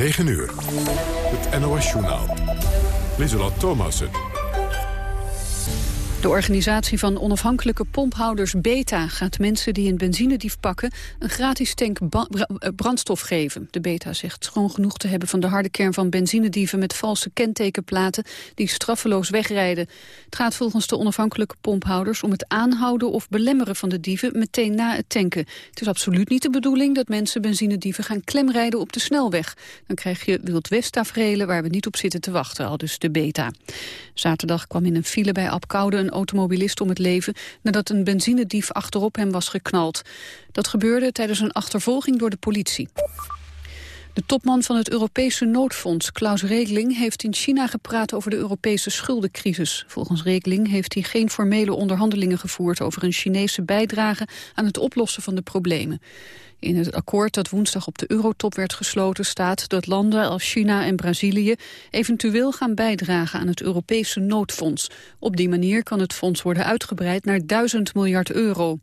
9 uur. Het NOS-journaal. Lieselot Thomassen. De organisatie van onafhankelijke pomphouders Beta gaat mensen die een benzinedief pakken een gratis tank eh, brandstof geven. De Beta zegt schoon genoeg te hebben van de harde kern van benzinedieven met valse kentekenplaten die straffeloos wegrijden. Het gaat volgens de onafhankelijke pomphouders om het aanhouden of belemmeren van de dieven meteen na het tanken. Het is absoluut niet de bedoeling dat mensen benzinedieven gaan klemrijden op de snelweg. Dan krijg je Wild West waar we niet op zitten te wachten, al dus de Beta. Zaterdag kwam in een file bij Apkoude een automobilist om het leven nadat een benzinedief achterop hem was geknald. Dat gebeurde tijdens een achtervolging door de politie. De topman van het Europese noodfonds, Klaus Regling, heeft in China gepraat over de Europese schuldencrisis. Volgens Regling heeft hij geen formele onderhandelingen gevoerd over een Chinese bijdrage aan het oplossen van de problemen. In het akkoord dat woensdag op de eurotop werd gesloten staat dat landen als China en Brazilië eventueel gaan bijdragen aan het Europese noodfonds. Op die manier kan het fonds worden uitgebreid naar 1000 miljard euro.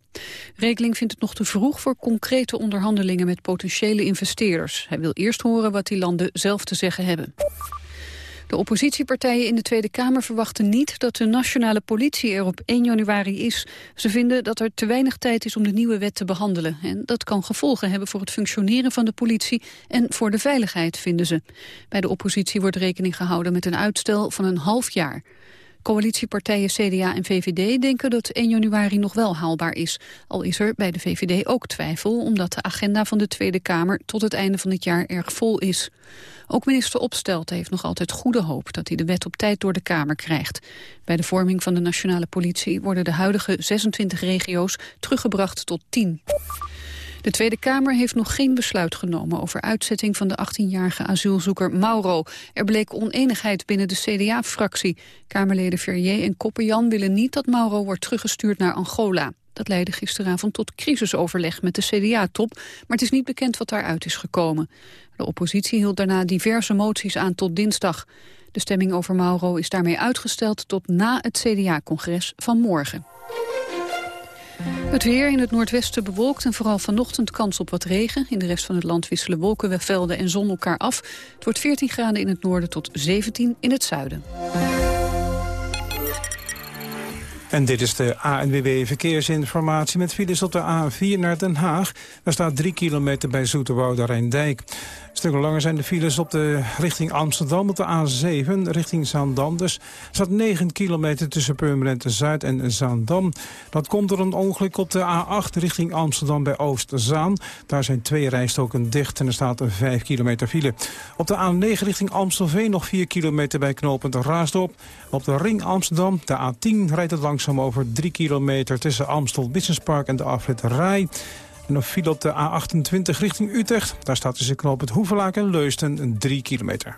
Regeling vindt het nog te vroeg voor concrete onderhandelingen met potentiële investeerders. Hij wil eerst horen wat die landen zelf te zeggen hebben. De oppositiepartijen in de Tweede Kamer verwachten niet dat de nationale politie er op 1 januari is. Ze vinden dat er te weinig tijd is om de nieuwe wet te behandelen. En dat kan gevolgen hebben voor het functioneren van de politie en voor de veiligheid, vinden ze. Bij de oppositie wordt rekening gehouden met een uitstel van een half jaar. Coalitiepartijen CDA en VVD denken dat 1 januari nog wel haalbaar is. Al is er bij de VVD ook twijfel, omdat de agenda van de Tweede Kamer tot het einde van het jaar erg vol is. Ook minister Opstelten heeft nog altijd goede hoop dat hij de wet op tijd door de Kamer krijgt. Bij de vorming van de nationale politie worden de huidige 26 regio's teruggebracht tot 10. De Tweede Kamer heeft nog geen besluit genomen over uitzetting van de 18-jarige asielzoeker Mauro. Er bleek oneenigheid binnen de CDA-fractie. Kamerleden Verrier en Koppenjan willen niet dat Mauro wordt teruggestuurd naar Angola. Dat leidde gisteravond tot crisisoverleg met de CDA-top, maar het is niet bekend wat daaruit is gekomen. De oppositie hield daarna diverse moties aan tot dinsdag. De stemming over Mauro is daarmee uitgesteld tot na het CDA-congres van morgen. Het weer in het noordwesten bewolkt en vooral vanochtend kans op wat regen. In de rest van het land wisselen wolkenvelden en zon elkaar af. Het wordt 14 graden in het noorden tot 17 in het zuiden. En dit is de ANWB Verkeersinformatie met files op de A4 naar Den Haag. Daar staat 3 kilometer bij Zoeterwoude Rijndijk. Stukken langer zijn de files op de richting Amsterdam op de A7 richting Zaandam. Dus staat 9 kilometer tussen Purmerend Zuid en Zaandam. Dat komt door een ongeluk op de A8 richting Amsterdam bij Oostzaan. Daar zijn twee rijstoken dicht en er staat een 5 kilometer file. Op de A9 richting Amstelveen nog 4 kilometer bij knooppunt Raasdorp. Op de ring Amsterdam, de A10, rijdt het langzaam over 3 kilometer tussen Amstel Business Park en de afrit Rij. En een file op de A28 richting Utrecht. Daar staat tussen knoop het Hoevelaak en Leusden 3 kilometer.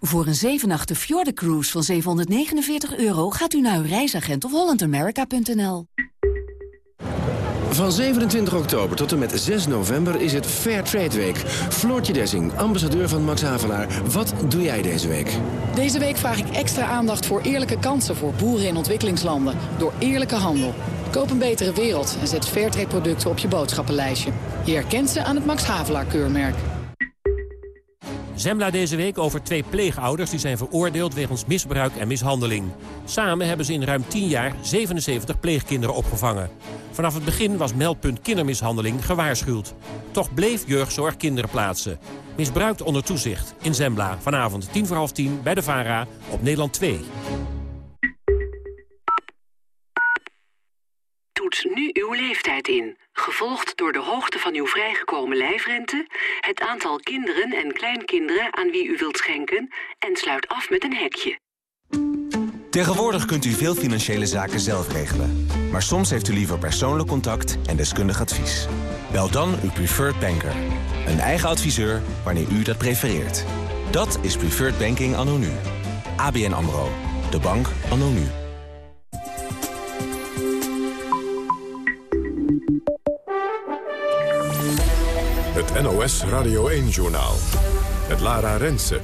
Voor een 7 Fjorden Cruise van 749 euro gaat u naar uw reisagent of hollandamerica.nl. Van 27 oktober tot en met 6 november is het Fair Trade Week. Floortje Dessing, ambassadeur van Max Havelaar. Wat doe jij deze week? Deze week vraag ik extra aandacht voor eerlijke kansen voor boeren in ontwikkelingslanden. Door eerlijke handel. Koop een betere wereld en zet Fairtrade producten op je boodschappenlijstje. Je herkent ze aan het Max Havelaar keurmerk. Zembla deze week over twee pleegouders die zijn veroordeeld wegens misbruik en mishandeling. Samen hebben ze in ruim 10 jaar 77 pleegkinderen opgevangen. Vanaf het begin was meldpunt kindermishandeling gewaarschuwd. Toch bleef jeugdzorg kinderen plaatsen. Misbruikt onder toezicht in Zembla. Vanavond 10 voor half 10 bij de VARA op Nederland 2. Toets nu uw leeftijd in gevolgd door de hoogte van uw vrijgekomen lijfrente, het aantal kinderen en kleinkinderen aan wie u wilt schenken en sluit af met een hekje. Tegenwoordig kunt u veel financiële zaken zelf regelen. Maar soms heeft u liever persoonlijk contact en deskundig advies. Bel dan uw preferred banker. Een eigen adviseur wanneer u dat prefereert. Dat is Preferred Banking anno nu. ABN AMRO. De bank anno nu. Het NOS Radio 1-journaal. Het Lara Rensen.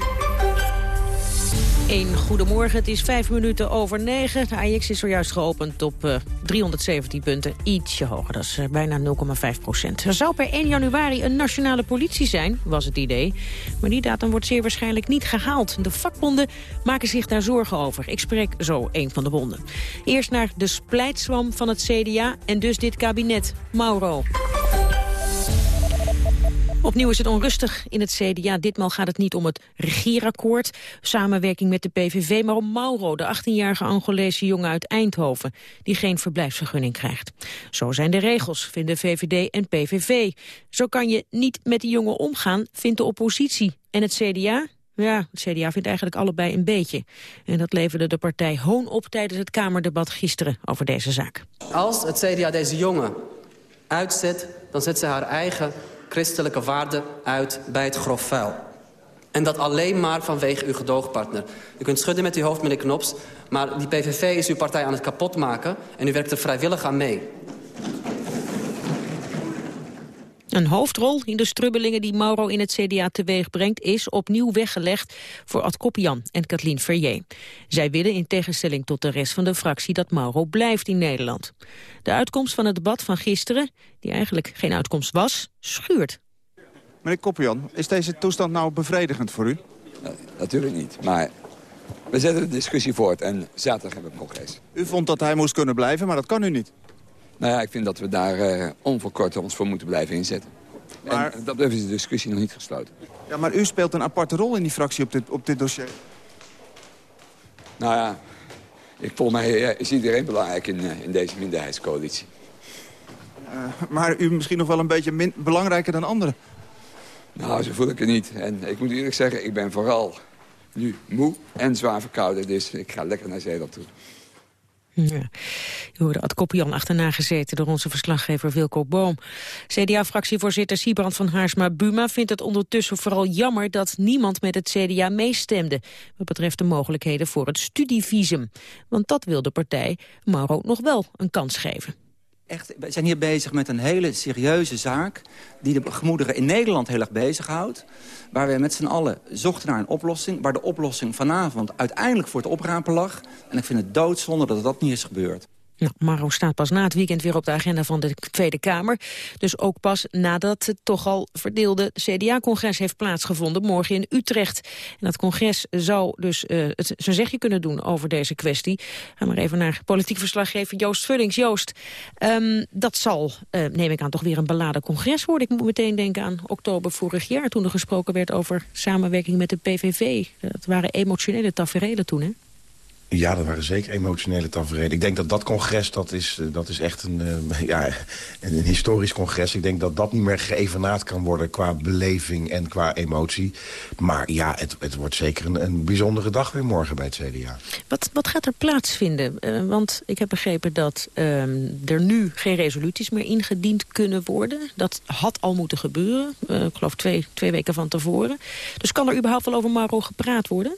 Een goedemorgen, het is vijf minuten over negen. De AX is zojuist geopend op uh, 317 punten, ietsje hoger. Dat is uh, bijna 0,5 procent. Er zou per 1 januari een nationale politie zijn, was het idee. Maar die datum wordt zeer waarschijnlijk niet gehaald. De vakbonden maken zich daar zorgen over. Ik spreek zo een van de bonden. Eerst naar de splijtswam van het CDA en dus dit kabinet. Mauro. Opnieuw is het onrustig in het CDA. Ditmaal gaat het niet om het regeerakkoord, samenwerking met de PVV... maar om Mauro, de 18-jarige Angolese jongen uit Eindhoven... die geen verblijfsvergunning krijgt. Zo zijn de regels, vinden VVD en PVV. Zo kan je niet met die jongen omgaan, vindt de oppositie. En het CDA? Ja, het CDA vindt eigenlijk allebei een beetje. En dat leverde de partij hoon op tijdens het Kamerdebat gisteren over deze zaak. Als het CDA deze jongen uitzet, dan zet ze haar eigen christelijke waarden uit bij het grof vuil. En dat alleen maar vanwege uw gedoogpartner. U kunt schudden met uw hoofd, meneer Knops... maar die PVV is uw partij aan het kapotmaken... en u werkt er vrijwillig aan mee. Een hoofdrol in de strubbelingen die Mauro in het CDA teweeg brengt... is opnieuw weggelegd voor Ad Koppian en Kathleen Verrier. Zij willen in tegenstelling tot de rest van de fractie... dat Mauro blijft in Nederland. De uitkomst van het debat van gisteren, die eigenlijk geen uitkomst was, schuurt. Meneer Koppian, is deze toestand nou bevredigend voor u? natuurlijk niet, maar we zetten de discussie voort en zaterdag hebben we congres. U vond dat hij moest kunnen blijven, maar dat kan u niet. Nou ja, ik vind dat we daar uh, onverkort ons voor moeten blijven inzetten. Maar... En dat is de discussie nog niet gesloten. Ja, maar u speelt een aparte rol in die fractie op dit, op dit dossier. Nou ja, ik, volgens mij is iedereen belangrijk in, uh, in deze minderheidscoalitie. Uh, maar u misschien nog wel een beetje min belangrijker dan anderen? Nou, zo voel ik het niet. En ik moet eerlijk zeggen, ik ben vooral nu moe en zwaar verkouden. Dus ik ga lekker naar Zeeland toe. Ja. Je hoorde Ad Koppian achterna gezeten door onze verslaggever Wilco Boom. CDA-fractievoorzitter Siebrand van Haarsma-Buma vindt het ondertussen vooral jammer dat niemand met het CDA meestemde... wat betreft de mogelijkheden voor het studievisum. Want dat wil de partij Mauro nog wel een kans geven echt, we zijn hier bezig met een hele serieuze zaak... die de gemoederen in Nederland heel erg bezighoudt. Waar we met z'n allen zochten naar een oplossing... waar de oplossing vanavond uiteindelijk voor het oprapen lag. En ik vind het doodzonde dat dat niet is gebeurd. Nou, Maro staat pas na het weekend weer op de agenda van de Tweede Kamer. Dus ook pas nadat het toch al verdeelde CDA-congres heeft plaatsgevonden... morgen in Utrecht. En dat congres zou dus uh, het zijn zegje kunnen doen over deze kwestie. Gaan we even naar politiek verslaggever Joost Vullings. Joost, um, dat zal, uh, neem ik aan, toch weer een beladen congres worden. Ik moet meteen denken aan oktober vorig jaar... toen er gesproken werd over samenwerking met de PVV. Dat waren emotionele tafereelen toen, hè? Ja, dat waren zeker emotionele tafereelen. Ik denk dat dat congres, dat is, eh, dat is echt een, uh, ja, een, een, historisch congres. Ik denk dat dat niet meer geëvenaard kan worden qua beleving en qua emotie. Maar ja, het, het wordt zeker een, een bijzondere dag weer morgen bij het CDA. Wat, wat gaat er plaatsvinden? Uh, want ik heb begrepen dat uh, er nu geen resoluties meer ingediend kunnen worden. Dat had al moeten gebeuren. ik geloof twee, twee weken van tevoren. Dus kan er überhaupt wel over Maro gepraat worden?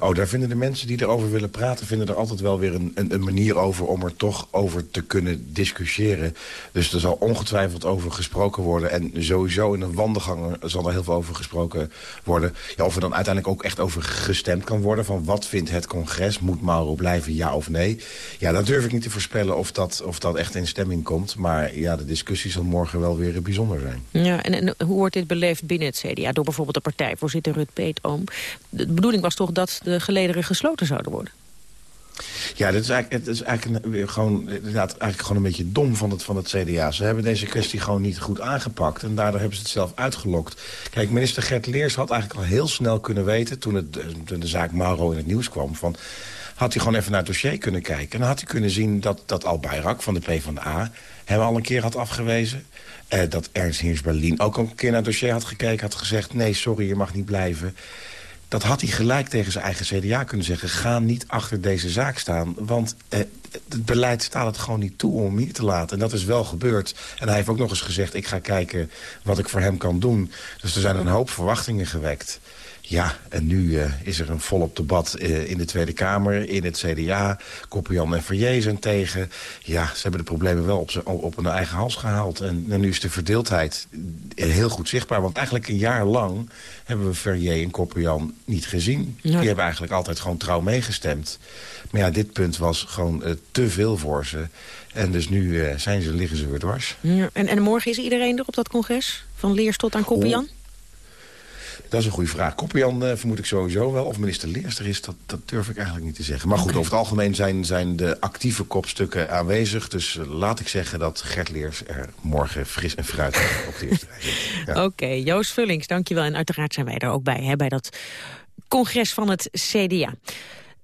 Oh, daar vinden de mensen die erover willen praten... vinden er altijd wel weer een, een, een, manier over om er toch over te kunnen discussiëren. Dus er zal ongetwijfeld over gesproken worden. En sowieso in een wandelgang zal er heel veel over gesproken worden. Ja, of er dan uiteindelijk ook echt over gestemd kan worden... van wat vindt het congres? Moet Mauro blijven, ja of nee? Ja, dat durf ik niet te voorspellen of dat, of dat echt in stemming komt. Maar ja, de discussie zal morgen wel weer bijzonder zijn. Ja, en, en hoe wordt dit beleefd binnen het CDA? Door bijvoorbeeld de partijvoorzitter Rut Peetoom. De bedoeling was toch dat de gelederen gesloten zouden worden. Ja, dit is eigenlijk, is eigenlijk, gewoon, eigenlijk gewoon een beetje dom van het, van het CDA. Ze hebben deze kwestie gewoon niet goed aangepakt. En daardoor hebben ze het zelf uitgelokt. Kijk, minister Gert Leers had eigenlijk al heel snel kunnen weten... toen, het, toen de zaak Mauro in het nieuws kwam... Van, had hij gewoon even naar het dossier kunnen kijken. En dan had hij kunnen zien dat, dat Al Bayrak van de PvdA... hem al een keer had afgewezen. Eh, dat Ernst Heers Berlin ook al een keer naar het dossier had gekeken... had gezegd, nee, sorry, je mag niet blijven dat had hij gelijk tegen zijn eigen CDA kunnen zeggen. Ga niet achter deze zaak staan, want eh, het beleid staat het gewoon niet toe om hem hier te laten. En dat is wel gebeurd. En hij heeft ook nog eens gezegd, ik ga kijken wat ik voor hem kan doen. Dus er zijn een hoop verwachtingen gewekt. Ja, en nu uh, is er een volop debat uh, in de Tweede Kamer, in het CDA. Koppian en Verrier zijn tegen. Ja, ze hebben de problemen wel op, op hun eigen hals gehaald. En, en, nu is de verdeeldheid heel goed zichtbaar. Want eigenlijk een jaar lang hebben we Verrier en Koppian niet gezien. Ja. Die hebben eigenlijk altijd gewoon trouw meegestemd. Maar ja, dit punt was gewoon uh, te veel voor ze. En dus nu zijn ze, liggen ze weer dwars. Ja, en, en morgen is iedereen er op dat congres? Van Leers tot aan Koppian? Oh. Dat is een goede vraag. Koppian uh, vermoed ik sowieso wel. Of minister Leers er is, dat, dat durf ik eigenlijk niet te zeggen. Maar goed, okay. over het algemeen zijn, zijn de actieve kopstukken aanwezig. Dus uh, laat ik zeggen dat Gert Leers er morgen fris en fruit op de eerste rij zit. Ja. Oké, okay, Joost Vullings, dankjewel. En uiteraard zijn wij er ook bij, hè, bij dat congres van het CDA.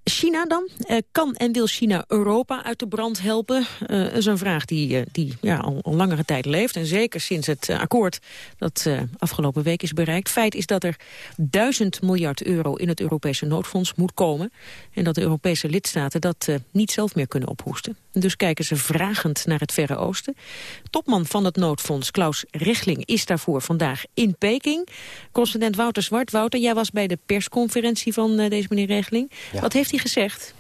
China dan? Uh, kan en wil China Europa uit de brand helpen? Uh, dat is een vraag die, uh, die ja, al, al, langere tijd leeft. En zeker sinds het akkoord dat afgelopen week is bereikt. Feit is dat er duizend miljard euro in het Europese noodfonds moet komen. En dat de Europese lidstaten dat niet zelf meer kunnen ophoesten. En dus kijken ze vragend naar het Verre Oosten. Topman van het noodfonds, Klaus Rechling, is daarvoor vandaag in Peking. Correspondent Wouter Zwart. Wouter, jij was bij de persconferentie van deze meneer Rechling. Ja. Wat heeft hij gezegd?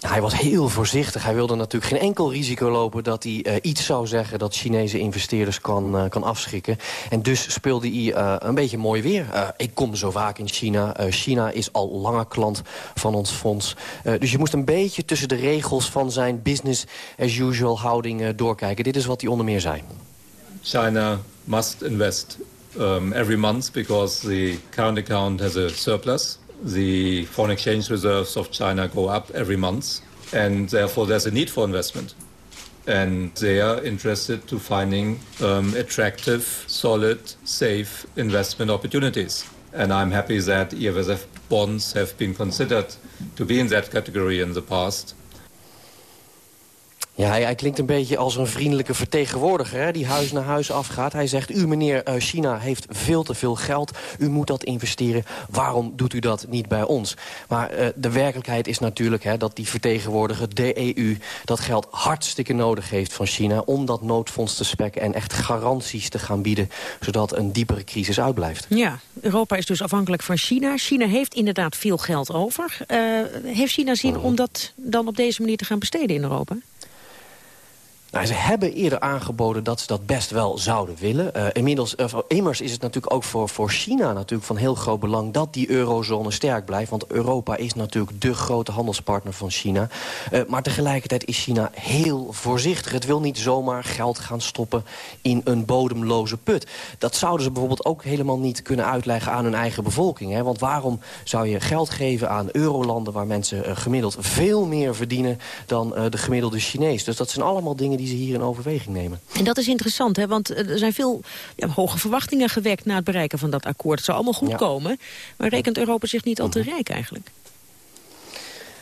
Hij was heel voorzichtig. Hij wilde natuurlijk geen enkel risico lopen dat hij uh, iets zou zeggen... dat Chinese investeerders kan, uh, kan afschrikken. En dus speelde hij uh, een beetje mooi weer. ik kom zo vaak in China. China is al lange klant van ons fonds. dus je moest een beetje tussen de regels van zijn business as usual houding doorkijken. Dit is wat hij onder meer zei. China must invest um, every month because the current account has a surplus the foreign exchange reserves of China go up every month, and therefore there's a need for investment. And they are interested to finding um, attractive, solid, safe investment opportunities. And I'm happy that EFSF bonds have been considered to be in that category in the past. Ja, hij, hij, klinkt een beetje als een vriendelijke vertegenwoordiger... Hè, die huis naar huis afgaat. Hij zegt, u meneer, uh, China heeft veel te veel geld. U moet dat investeren. Waarom doet u dat niet bij ons? Maar uh, de werkelijkheid is natuurlijk hè, dat die vertegenwoordiger, de EU... dat geld hartstikke nodig heeft van China... om dat noodfonds te spekken en echt garanties te gaan bieden... zodat een diepere crisis uitblijft. Ja, Europa is dus afhankelijk van China. China heeft inderdaad veel geld over. Uh, heeft China zin om dat dan op deze manier te gaan besteden in Europa? Nou, ze hebben eerder aangeboden dat ze dat best wel zouden willen. Uh, inmiddels, uh, immers is het natuurlijk ook voor, voor China natuurlijk van heel groot belang... dat die eurozone sterk blijft. Want Europa is natuurlijk de grote handelspartner van China. Uh, maar tegelijkertijd is China heel voorzichtig. Het wil niet zomaar geld gaan stoppen in een bodemloze put. Dat zouden ze bijvoorbeeld ook helemaal niet kunnen uitleggen aan hun eigen bevolking. Hè? Want waarom zou je geld geven aan eurolanden... waar mensen gemiddeld veel meer verdienen dan de gemiddelde Chinees? Dus dat zijn allemaal dingen die die ze hier in overweging nemen. En dat is interessant, hè? want er zijn veel ja, hoge verwachtingen gewekt... na het bereiken van dat akkoord. Het zou allemaal goed ja. komen, maar rekent Europa zich niet al te rijk eigenlijk?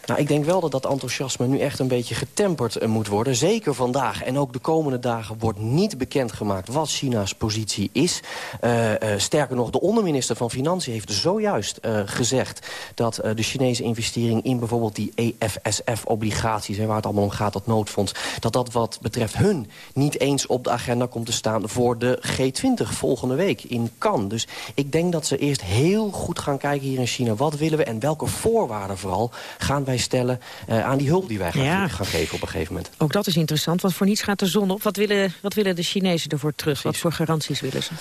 Nou, ik denk wel dat dat enthousiasme nu echt een beetje getemperd uh, moet worden. Zeker vandaag en ook de komende dagen wordt niet bekendgemaakt wat China's positie is. Uh, uh, sterker nog, de onderminister van Financiën heeft zojuist gezegd... dat de Chinese investering in bijvoorbeeld die EFSF-obligaties... waar het allemaal om gaat, dat noodfonds... dat dat wat betreft hun niet eens op de agenda komt te staan... voor de G20 volgende week in Cannes. Dus ik denk dat ze eerst heel goed gaan kijken hier in China. Wat willen we en welke voorwaarden vooral gaan wij stellen uh, aan die hulp die wij gaan, ja. gaan, geven op een gegeven moment. Ook dat is interessant, want voor niets gaat de zon op. Wat willen, wat willen de Chinezen ervoor terug? Precies. Wat voor garanties willen ze?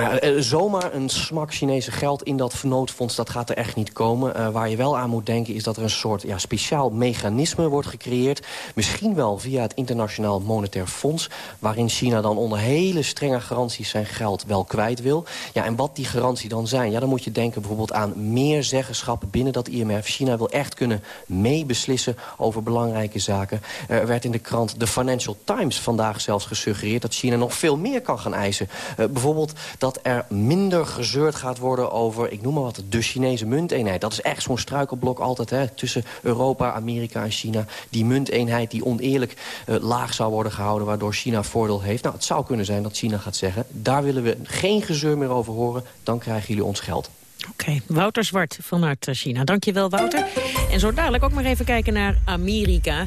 Nou ja, zomaar een smak Chinese geld in dat noodfonds, dat gaat er echt niet komen. Uh, waar je wel aan moet denken is dat er een soort ja, speciaal mechanisme wordt gecreëerd. Misschien wel via het Internationaal Monetair Fonds. Waarin China dan onder hele strenge garanties zijn geld wel kwijt wil. Ja, en wat die garantie dan zijn, ja, dan moet je denken bijvoorbeeld aan meer zeggenschap binnen dat IMF. China wil echt kunnen meebeslissen over belangrijke zaken. Er werd in de krant The Financial Times vandaag zelfs gesuggereerd dat China nog veel meer kan gaan eisen. Uh, bijvoorbeeld dat dat er minder gezeurd gaat worden over, ik noem maar wat, de Chinese munteenheid. Dat is echt zo'n struikelblok altijd hè, tussen Europa, Amerika en China. Die munteenheid die oneerlijk uh, laag zou worden gehouden, waardoor China voordeel heeft. Nou, het zou kunnen zijn dat China gaat zeggen, daar willen we geen gezeur meer over horen, dan krijgen jullie ons geld. Oké, Wouter Zwart vanuit China. Dankjewel, Wouter. En zo dadelijk ook maar even kijken naar Amerika.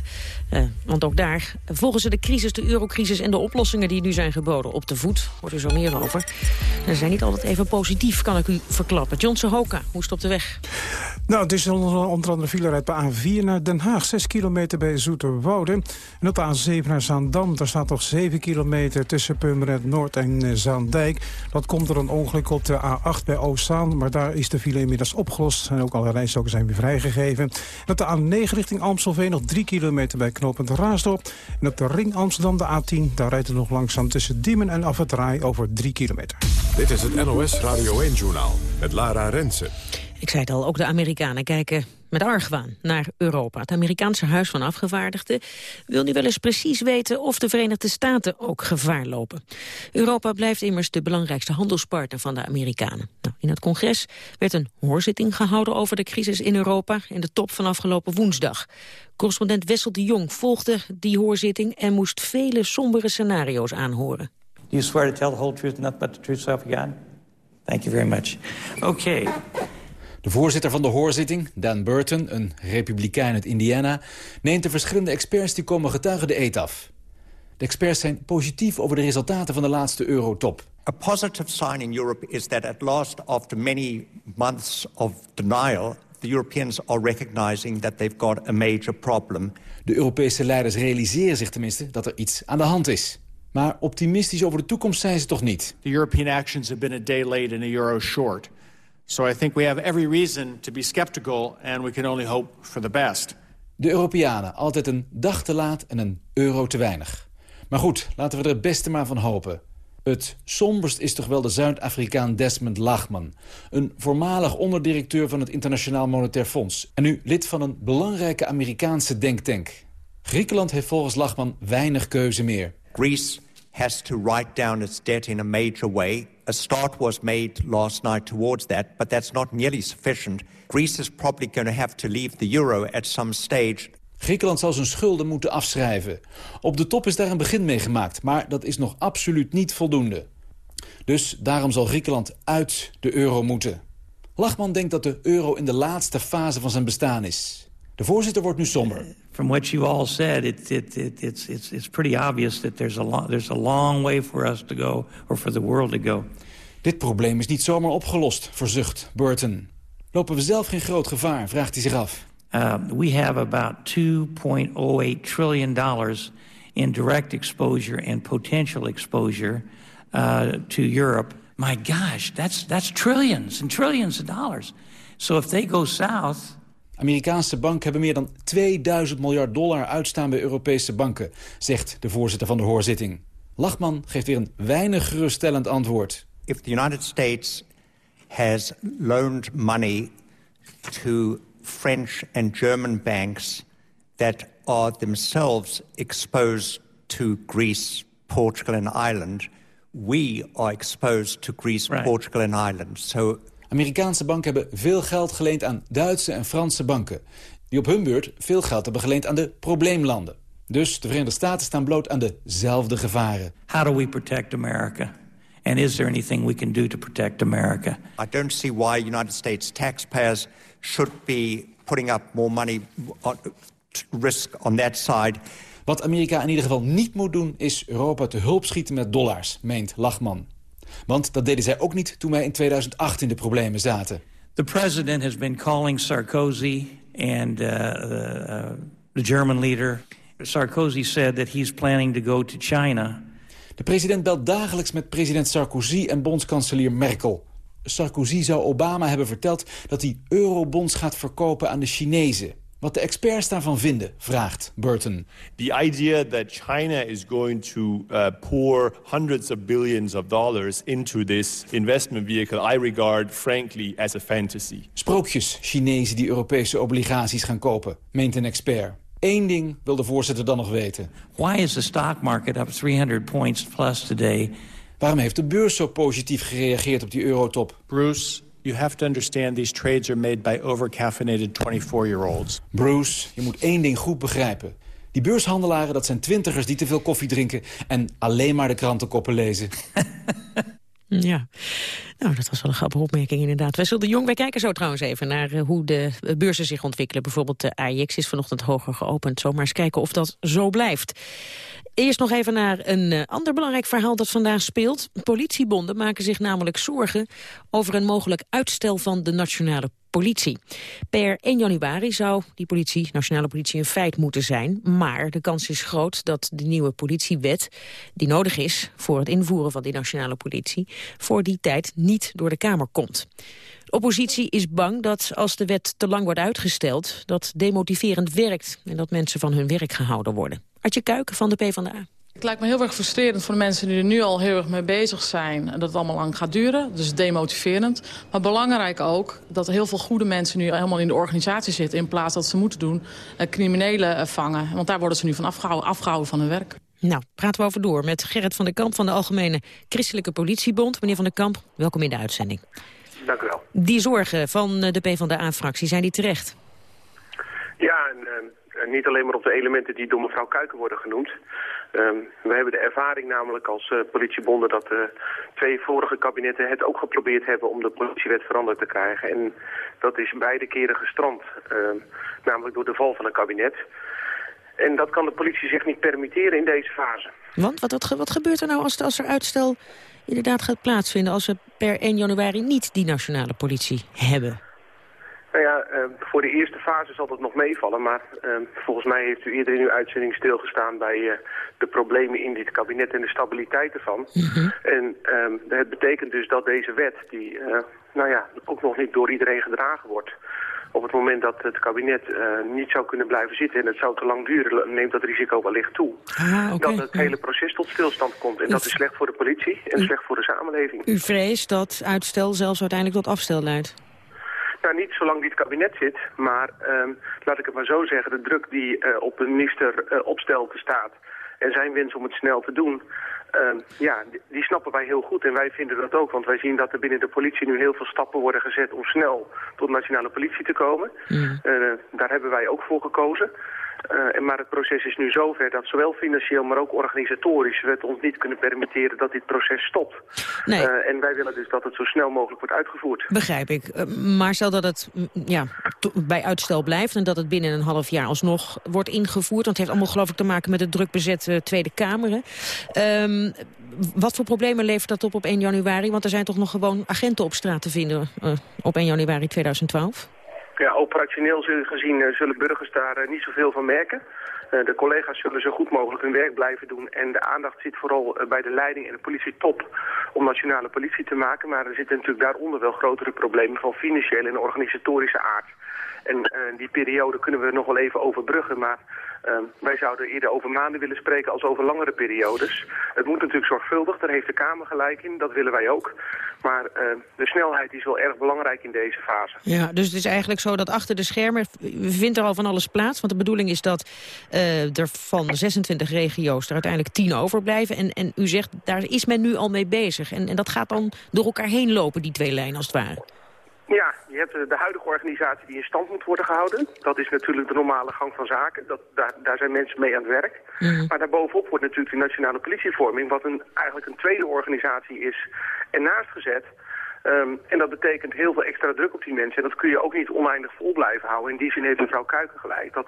Uh, want ook daar volgen ze de crisis, de eurocrisis en de oplossingen die nu zijn geboden op de voet. Hoort er zo meer over. Ze zijn niet altijd even positief, kan ik u verklappen. John Sohoka moest op de weg. Nou, het is onder, andere file rijdt bij A4 naar Den Haag. 6 kilometer bij Zoeterwoude. En op de A7 naar Zaandam. Daar staat nog 7 kilometer tussen Purmerend Noord en uh, Zaandijk. Dat komt door een ongeluk op de A8 bij Oostzaan. Maar daar is de file inmiddels opgelost. En ook alle rijstroken zijn weer vrijgegeven. En op de A9 richting Amstelveen nog 3 kilometer bij knooppunt Raasdorp. En op de ring Amsterdam, de A10, daar rijdt het nog langzaam tussen Diemen en Afetraai over 3 kilometer. Dit is het NOS Radio 1-journaal met Lara Rensen. Ik zei het al, ook de Amerikanen kijken met argwaan naar Europa. Het Amerikaanse Huis van Afgevaardigden wil nu wel eens precies weten of de Verenigde Staten ook gevaar lopen. Europa blijft immers de belangrijkste handelspartner van de Amerikanen. Nou, in het congres werd een hoorzitting gehouden over de crisis in Europa in de top van afgelopen woensdag. Correspondent Wessel de Jong volgde die hoorzitting en moest vele sombere scenario's aanhoren. Do you swear to tell the whole truth, not but the truth, so help you God? Thank you very much. Okay. De voorzitter van de hoorzitting, Dan Burton, een republikein uit Indiana... neemt de verschillende experts die komen getuigen de eet af. De experts zijn positief over de resultaten van de laatste eurotop. A positive sign in Europe is that at last, after many months of denial... the Europeans are recognizing that they've got a major problem. De Europese leiders realiseren zich tenminste dat er iets aan de hand is. Maar optimistisch over de toekomst zijn ze toch niet. The European actions have been a day late and a euro short. So I think we have every reason to be skeptical and we can only hope for the best. De Europeanen, altijd een dag te laat en een euro te weinig. Maar goed, laten we er het beste maar van hopen. Het somberst is toch wel de Zuid-Afrikaan Desmond Lachman. Een voormalig onderdirecteur van het Internationaal Monetair Fonds. En nu lid van een belangrijke Amerikaanse denktank. Griekenland heeft volgens Lachman weinig keuze meer. Greece has to write down its debt in a major way. A start was made last night towards that, but that's not nearly sufficient. Greece is probably going to have to leave the euro at some stage. Griekenland zal zijn schulden moeten afschrijven. Op de top is daar een begin mee gemaakt, maar dat is nog absoluut niet voldoende. Dus daarom zal Griekenland uit de euro moeten. Lachman denkt dat de euro in de laatste fase van zijn bestaan is. De voorzitter wordt nu somber. From what you all said, it, it, it, it's, it's, it's pretty obvious that there's a, long, there's a long way for us to go, or for the world to go. Dit probleem is niet zomaar opgelost, verzucht Burton. Lopen we zelf geen groot gevaar, vraagt hij zich af. Uh, we have about 2.08 trillion dollars in direct exposure and potential exposure uh, to Europe. My gosh, that's, that's trillions and trillions of dollars. So if they go south... Amerikaanse banken hebben meer dan 2000 miljard dollar uitstaan bij Europese banken, zegt de voorzitter van de hoorzitting. Lachman geeft weer een weinig geruststellend antwoord. If the United States has loaned money to French and German banks that are themselves exposed to Greece, Portugal and Ireland, we are exposed to Greece, right. Portugal and Ireland. So Amerikaanse banken hebben veel geld geleend aan Duitse en Franse banken... die op hun beurt veel geld hebben geleend aan de probleemlanden. Dus de Verenigde Staten staan bloot aan dezelfde gevaren. How do we protect America? And is there anything we can do to protect America? I don't see why United States taxpayers should be putting up more money on, risk on that side. Wat Amerika in ieder geval niet moet doen... is Europa te hulp schieten met dollars, meent Lachman. Want dat deden zij ook niet toen wij in 2008 in de problemen zaten. The president has been calling Sarkozy and uh, uh, the German leader. Sarkozy said that he's planning to go to China. De president belt dagelijks met president Sarkozy en bondskanselier Merkel. Sarkozy zou Obama hebben verteld dat hij eurobonds gaat verkopen aan de Chinezen. Wat de experts daarvan vinden, vraagt Burton. The idea that China is going to uh, pour hundreds of billions of dollars into this investment vehicle, I regard frankly as a fantasy. Sprookjes Chinezen die Europese obligaties gaan kopen, meent een expert. Eén ding wil de voorzitter dan nog weten. Why is the stock market up 300 points plus today? Waarom heeft de beurs zo positief gereageerd op die eurotop? Bruce, You have to understand these trades are made by overcaffeinated 24-year-olds. Bruce, je moet één ding goed begrijpen. Die beurshandelaren, dat zijn twintigers die te veel koffie drinken... en alleen maar de krantenkoppen lezen. ja. Nou, dat was wel een grappige opmerking inderdaad. Wij zullen jong, wij kijken zo trouwens even naar eh, hoe de beurzen zich ontwikkelen. Bijvoorbeeld de AIX is vanochtend hoger geopend. Zomaar eens kijken of dat zo blijft. Eerst nog even naar een uh, ander belangrijk verhaal dat vandaag speelt. Politiebonden maken zich namelijk zorgen over een mogelijk uitstel van de nationale politie. Per 1 januari zou die politie, nationale politie een feit moeten zijn. Maar de kans is groot dat de nieuwe politiewet, die nodig is voor het invoeren van die nationale politie, voor die tijd niet door de Kamer komt. De oppositie is bang dat als de wet te lang wordt uitgesteld, dat demotiverend werkt en dat mensen van hun werk gehouden worden. Artje Kuiken van de PvdA. Het lijkt me heel erg frustrerend voor de mensen die er nu al heel erg mee bezig zijn... dat het allemaal lang gaat duren, dus demotiverend. Maar belangrijk ook dat er heel veel goede mensen nu helemaal in de organisatie zitten... in plaats dat ze moeten doen eh, criminelen eh, vangen. Want daar worden ze nu van afgehouden, afgehouden van hun werk. Nou, praten we over door met Gerrit van der Kamp van de Algemene Christelijke Politiebond. Meneer van der Kamp, welkom in de uitzending. Dank u wel. Die zorgen van eh, de PvdA-fractie, zijn die terecht? Ja, en, uh, niet alleen maar op de elementen die door mevrouw Kuiken worden genoemd. Um, we hebben de ervaring namelijk als uh, politiebonden dat de twee vorige kabinetten het ook geprobeerd hebben om de politiewet veranderd te krijgen. En dat is beide keren gestrand, uh, namelijk door de val van een kabinet. En dat kan de politie zich niet permitteren in deze fase. Want wat, wat, wat gebeurt er nou als, als er uitstel inderdaad gaat plaatsvinden... als we per 1 januari niet die nationale politie hebben? Nou ja, uh, voor de eerste fase zal dat nog meevallen. Maar uh, volgens mij heeft u eerder in uw uitzending stilgestaan bij uh, de problemen in dit kabinet en de stabiliteit ervan. Mm -hmm. En het betekent dus dat deze wet, die nou ja, ook nog niet door iedereen gedragen wordt... op het moment dat het kabinet niet zou kunnen blijven zitten en het zou te lang duren... neemt dat risico wellicht toe. Ah, okay. Dat het hele proces tot stilstand komt. En dat is slecht voor de politie en slecht voor de samenleving. U vreest dat uitstel zelfs uiteindelijk tot afstel leidt? Nou, niet zolang dit kabinet zit, maar um, laat ik het maar zo zeggen, de druk die uh, op de minister uh, opstelte staat en zijn wens om het snel te doen, uh, ja, die, snappen wij heel goed en wij vinden dat ook, want wij zien dat er binnen de politie nu heel veel stappen worden gezet om snel tot nationale politie te komen. Mm. daar hebben wij ook voor gekozen. Uh, maar het proces is nu zover dat zowel financieel, maar ook organisatorisch... we het ons niet kunnen permitteren dat dit proces stopt. Nee. Uh, en wij willen dus dat het zo snel mogelijk wordt uitgevoerd. Begrijp ik. Uh, maar stel dat het ja, bij uitstel blijft... en dat het binnen een half jaar alsnog wordt ingevoerd... want het heeft allemaal geloof ik te maken met de druk bezette Tweede Kamer. Um, wat voor problemen levert dat op op 1 januari? Want er zijn toch nog gewoon agenten op straat te vinden op 1 januari 2012? Ja, operationeel gezien uh, zullen burgers daar uh, niet zoveel van merken. Uh, de collega's zullen zo goed mogelijk hun werk blijven doen. En de aandacht zit vooral bij de leiding en de politietop om nationale politie te maken. Maar er zitten natuurlijk daaronder wel grotere problemen van financiële en organisatorische aard. En die periode kunnen we nog wel even overbruggen. Maar uh, wij zouden eerder over maanden willen spreken als over langere periodes. Het moet natuurlijk zorgvuldig, daar heeft de Kamer gelijk in, dat willen wij ook. Maar uh, de snelheid is wel erg belangrijk in deze fase. Ja, dus het is eigenlijk zo dat achter de schermen vindt er al van alles plaats. Want de bedoeling is dat uh, er van 26 regio's er uiteindelijk 10 overblijven. En, en u zegt, daar is men nu al mee bezig. En, en dat gaat dan door elkaar heen lopen, die twee lijnen als het ware. Ja, je hebt de huidige organisatie die in stand moet worden gehouden. Dat is natuurlijk de normale gang van zaken. Dat, daar, daar zijn mensen mee aan het werk. Mm. Maar daarbovenop wordt natuurlijk de nationale politievorming... wat een, eigenlijk een tweede organisatie is, ernaast gezet... Um, en dat betekent heel veel extra druk op die mensen. En dat kun je ook niet oneindig vol blijven houden. In die zin heeft mevrouw Kuiken gelijk. Dat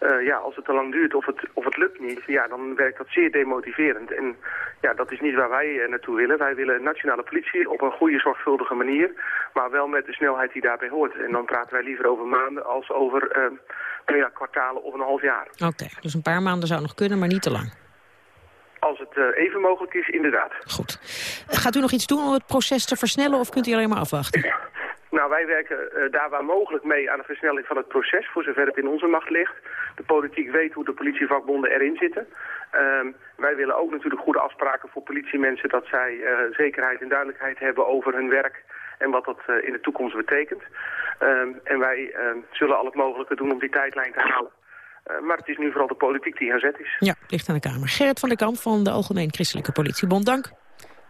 uh, ja, als het te lang duurt of het, of het lukt niet, ja, dan werkt dat zeer demotiverend. En ja, dat is niet waar wij uh, naartoe willen. Wij willen nationale politie op een goede, zorgvuldige manier. Maar wel met de snelheid die daarbij hoort. En dan praten wij liever over maanden als over uh, ja, kwartalen of een half jaar. Oké, dus een paar maanden zou nog kunnen, maar niet te lang. Als het uh, even mogelijk is, inderdaad. Goed. Gaat u nog iets doen om het proces te versnellen of kunt u alleen maar afwachten? Ja. Nou, wij werken uh, daar waar mogelijk mee aan de versnelling van het proces, voor zover het in onze macht ligt. De politiek weet hoe de politievakbonden erin zitten. Um, wij willen ook natuurlijk goede afspraken voor politiemensen, dat zij uh, zekerheid en duidelijkheid hebben over hun werk en wat dat in de toekomst betekent. Um, en wij zullen al het mogelijke doen om die tijdlijn te halen. Uh, maar het is nu vooral de politiek die aan zet is. Ja, ligt aan de Kamer. Gerrit van der Kamp van de Algemeen Christelijke Politiebond, dank.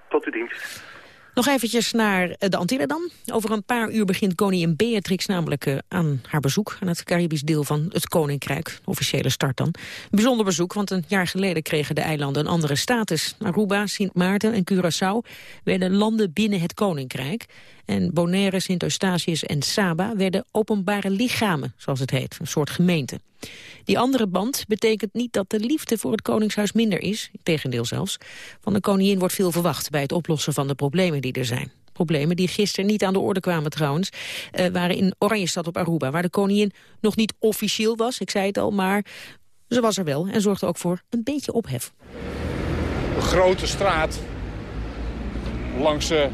Tot uw dienst. Nog eventjes naar eh, de Antillen dan. Over een paar uur begint koningin Beatrix namelijk uh, aan haar bezoek... aan het Caribisch deel van het Koninkrijk. Officiële start dan. Een bijzonder bezoek, want een jaar geleden kregen de eilanden een andere status. Aruba, Sint Maarten en Curaçao werden landen binnen het Koninkrijk. En Bonaire, Sint Eustatius en Saba werden openbare lichamen, zoals het heet. Een soort gemeente. Die andere band betekent niet dat de liefde voor het Koningshuis minder is. Integendeel zelfs. Van de koningin wordt veel verwacht bij het oplossen van de problemen die er zijn. Problemen die gisteren niet aan de orde kwamen trouwens, uh, waren in Oranjestad op Aruba, waar de koningin nog niet officieel was, ik zei het al, maar ze was er wel en zorgde ook voor een beetje ophef. Een grote straat langs uh,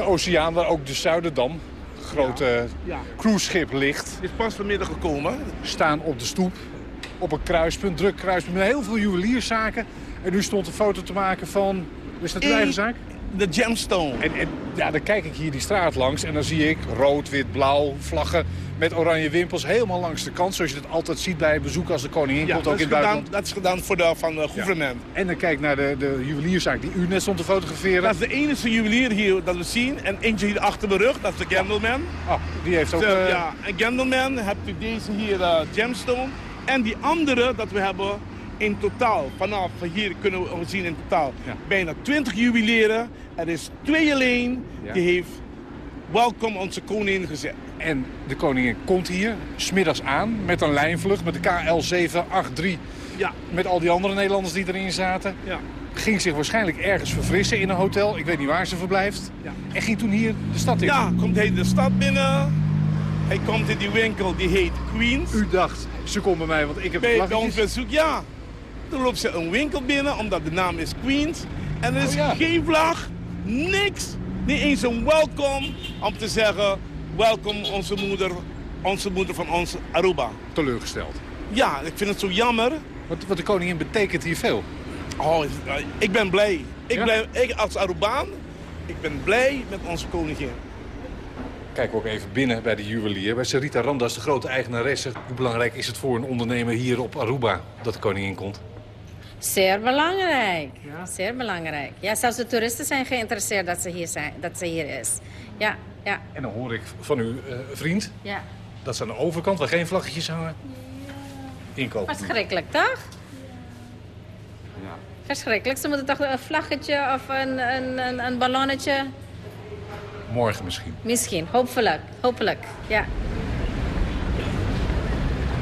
de oceaan, waar ook de Zuiderdam, grote ja. cruiseschip ligt. Het is pas vanmiddag gekomen. Staan op de stoep, op een kruispunt, druk kruispunt met heel veel juwelierszaken. En nu stond een foto te maken van, is dat uw eigen zaak? De gemstone. En, en, ja, dan kijk ik hier die straat langs en dan zie ik rood, wit, blauw, vlaggen met oranje wimpels helemaal langs de kant. Zoals je dat altijd ziet bij bezoeken als de koningin ja, komt ook in gedaan, buitenland. Dat is gedaan voor de, van het gouvernement. Ja. En dan kijk ik naar de, de juwelierszaak die u net stond te fotograferen. Dat is de enige juwelier hier dat we zien. En eentje hier achter mijn rug, dat is de Gentleman. Oh, die heeft ook... De, uh... Ja, en Gentleman hebt u deze hier uh, gemstone. En die andere dat we hebben in totaal, vanaf hier kunnen we zien in totaal, ja. bijna 20 juwelieren. Er is twee alleen ja. die heeft welkom onze koningin gezet. En de koningin komt hier, smiddags aan, met een lijnvlucht, met de KL 783. Ja. Met al die andere Nederlanders die erin zaten. Ja. Ging zich waarschijnlijk ergens verfrissen in een hotel. Ik weet niet waar ze verblijft. Ja. En ging toen hier de stad in. Ja, komt hij de stad binnen. Hij komt in die winkel, die heet Queens. U dacht, ze komt bij mij, want ik heb bij, bij ons bezoek, ja. Toen loopt ze een winkel binnen, omdat de naam is Queens. En er is oh, ja. geen vlag, niks. Niet eens een welkom om te zeggen... welkom onze moeder, onze moeder van ons Aruba. Teleurgesteld. Ja, ik vind het zo jammer. Want, want de koningin betekent hier veel. Oh, ik ben blij. Ik, Ja? blij, ik als Arubaan, ik ben blij met onze koningin. Kijken we ook even binnen bij de juwelier. Bij Sarita Ramdas, de grote eigenaresse. Hoe belangrijk is het voor een ondernemer hier op Aruba dat de koningin komt? Zeer belangrijk. Zeer belangrijk. Ja, zelfs de toeristen zijn geïnteresseerd dat ze hier, zijn, dat ze hier is. Ja, ja, En dan hoor ik van uw eh, vriend ja. dat ze aan de overkant, waar geen vlaggetjes hangen, inkopen. Verschrikkelijk, toch? Verschrikkelijk. Ze moeten toch een vlaggetje of een, een, een, een ballonnetje... Morgen misschien. Misschien, hopelijk. Hopelijk, ja.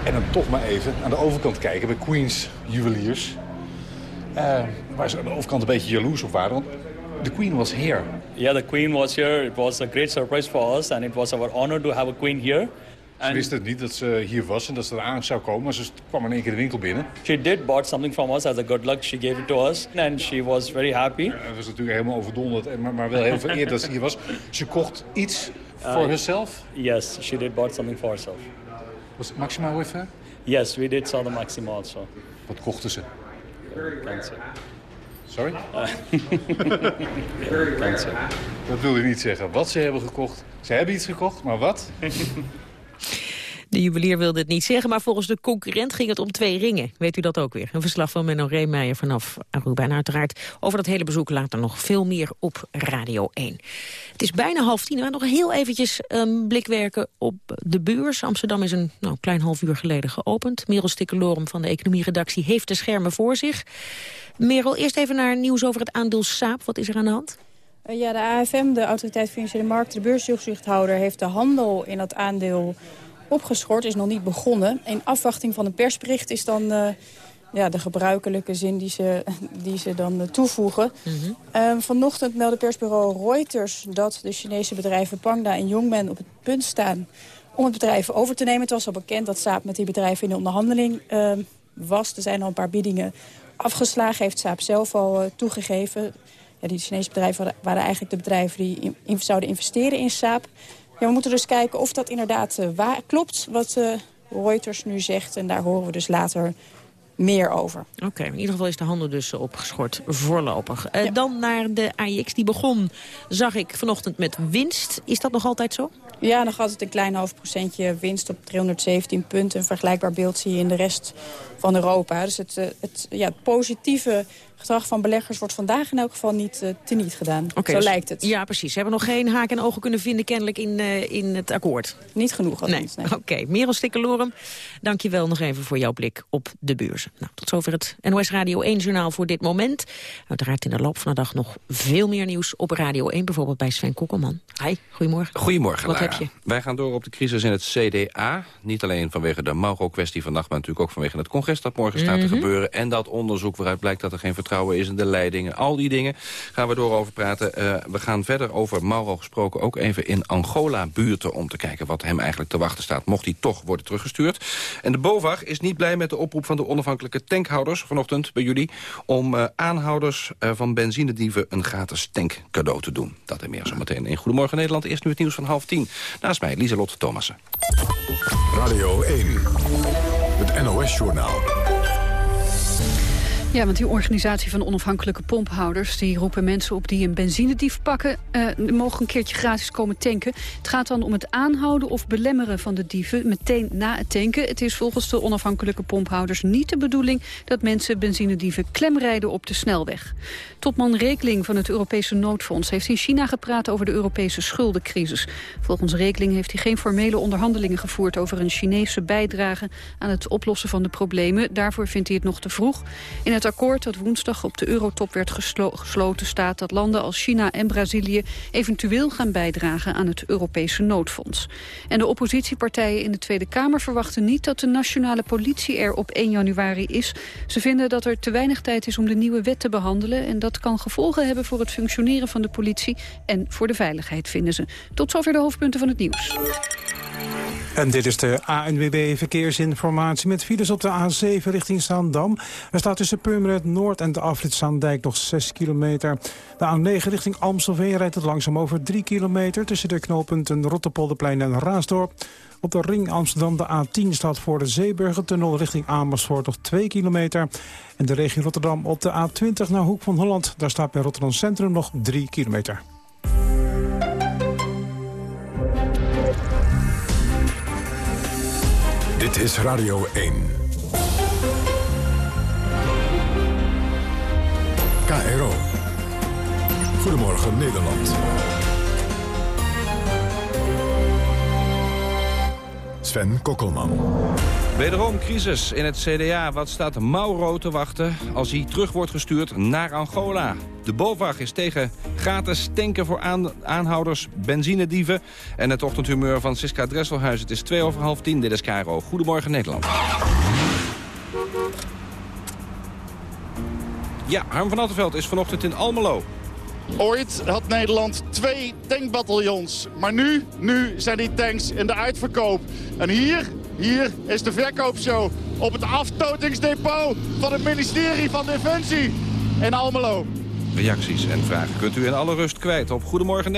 En dan toch maar even aan de overkant kijken bij Queen's Juweliers. Eh, waar ze aan de overkant een beetje jaloers op waren. Want de Queen was here. Yeah, the Queen was here. It was a great surprise for us, and it was our honor to have a Queen here. Ze wisten het niet dat ze hier was en dat ze eraan zou komen. Maar ze kwam in één keer de winkel binnen. She did bought something from us as a good luck. She gave it to us, and she was very happy. Ja, was natuurlijk helemaal overdonderd, maar, maar wel heel vereerd dat ze hier was. Ze kocht iets Uh, voor herself. Yes, she did bought something for herself. Was het Maxima with her? Yes, we did saw the Maxima also. Wat kochten ze? Cancer. Sorry? Cancer. Dat wil je niet zeggen. Wat ze hebben gekocht. Ze hebben iets gekocht, maar wat? De juwelier wilde het niet zeggen, maar volgens de concurrent ging het om twee ringen. Weet u dat ook weer? Een verslag van Menno Reemeijer vanaf Aruba. En uiteraard over dat hele bezoek later nog veel meer op Radio 1. Het is bijna half tien. We gaan nog heel eventjes een blik werken op de beurs. Amsterdam is een nou, klein half uur geleden geopend. Merel Stikkelorum van de economieredactie heeft de schermen voor zich. Merel, eerst even naar nieuws over het aandeel Saap. Wat is er aan de hand? Uh, Ja, de AFM, de Autoriteit Financiële Markten, de beurstoezichthouder... heeft de handel in dat aandeel opgeschort, is nog niet begonnen. In afwachting van een persbericht is dan eh, ja, de gebruikelijke zin die ze, die ze dan eh, toevoegen. Eh, vanochtend meldde persbureau Reuters dat de Chinese bedrijven Pangda en Yongmen op het punt staan om het bedrijf over te nemen. Het was al bekend dat Saab met die bedrijven in de onderhandeling eh, was. Er zijn al een paar biedingen afgeslagen, heeft Saab zelf al eh, toegegeven. Ja, die Chinese bedrijven waren, eigenlijk de bedrijven die in- zouden investeren in Saab. Ja, we moeten dus kijken of dat inderdaad eh, waar, klopt, wat eh, Reuters nu zegt. En daar horen we dus later meer over. Oké, in ieder geval is de handel dus opgeschort voorlopig. Eh, Dan naar de AIX, die begon, zag ik vanochtend met winst. Is dat nog altijd zo? Ja, nog altijd een klein half procentje winst op 317 punten. Een vergelijkbaar beeld zie je in de rest van Europa. Dus het, het, ja, het positieve gedrag van beleggers wordt vandaag in elk geval niet uh, teniet gedaan. Zo dus- lijkt het. Ja, precies. Ze hebben nog geen haak en ogen kunnen vinden kennelijk in, uh, in het akkoord. Niet genoeg. Nee. nee. Oké, okay. Merel Stikkelorum, dank je wel nog even voor jouw blik op de beurzen. Nou, tot zover het NOS Radio 1-journaal voor dit moment. Uiteraard in de loop van de dag nog veel meer nieuws op Radio 1. Bijvoorbeeld bij Sven Kokkelman. Hi, goedemorgen. Goedemorgen, Wat Lara. heb je? Wij gaan door op de crisis in het CDA. Niet alleen vanwege de Mauro-kwestie vannacht... maar natuurlijk ook vanwege het congres dat morgen staat Mhm. te gebeuren. En dat onderzoek waaruit blijkt dat er geen vertrouwen is in de leidingen. Al die dingen gaan we door over praten. Uh, we gaan verder over Mauro gesproken ook even in Angola-buurten... om te kijken wat hem eigenlijk te wachten staat. Mocht hij toch worden teruggestuurd. En de BOVAG is niet blij met de oproep van de onafhankelijke tankhouders... vanochtend bij jullie om uh, aanhouders uh, van benzinedieven... een gratis tank cadeau te doen. Dat en meer zometeen in Goedemorgen Nederland. Eerst nu het nieuws van half tien. Naast mij Lieselot Thomassen. Radio 1, het NOS-journaal. Ja, want die organisatie van onafhankelijke pomphouders... die roepen mensen op die een benzinedief pakken... Uh, mogen een keertje gratis komen tanken. Het gaat dan om het aanhouden of belemmeren van de dieven... meteen na het tanken. Het is volgens de onafhankelijke pomphouders niet de bedoeling... dat mensen benzinedieven klemrijden op de snelweg. Topman Rekeling van het Europese noodfonds... heeft in China gepraat over de Europese schuldencrisis. Volgens Rekeling heeft hij geen formele onderhandelingen gevoerd... over een Chinese bijdrage aan het oplossen van de problemen. Daarvoor vindt hij het nog te vroeg. In het akkoord dat woensdag op de eurotop werd geslo gesloten staat... dat landen als China en Brazilië eventueel gaan bijdragen aan het Europese noodfonds. En de oppositiepartijen in de Tweede Kamer verwachten niet... dat de nationale politie er op 1 januari is. Ze vinden dat er te weinig tijd is om de nieuwe wet te behandelen... en dat kan gevolgen hebben voor het functioneren van de politie... en voor de veiligheid, vinden ze. Tot zover de hoofdpunten van het nieuws. En dit is de ANWB Verkeersinformatie met files op de A7 richting Zaandam. Er staat tussen Purmerend Noord en de afrit Zaandijk nog 6 kilometer. De A9 richting Amstelveen rijdt het langzaam over 3 kilometer... tussen de knooppunten Rotterpolderplein en Raasdorp. Op de ring Amsterdam de A10 staat voor de Zeeburgertunnel richting Amersfoort nog 2 kilometer. En de regio Rotterdam op de A20 naar Hoek van Holland. Daar staat bij Rotterdam Centrum nog 3 kilometer. Dit is Radio 1. Goedemorgen Nederland. Sven Kokkelman. Wederom crisis in het CDA. Wat staat Mauro te wachten als hij terug wordt gestuurd naar Angola? De BOVAG is tegen gratis tanken voor aan, aanhouders, benzinedieven... en het ochtendhumeur van Siska Dresselhuis. Het is twee over half tien, dit is Caro. Goedemorgen Nederland. Ja, Harm van Attenveld is vanochtend in Almelo. Ooit had Nederland twee tankbataljons. Maar nu, nu zijn die tanks in de uitverkoop. En hier, hier is de verkoopshow op het aftotingsdepot van het ministerie van Defensie in Almelo. Reacties en vragen kunt u in alle rust kwijt op Goedemorgen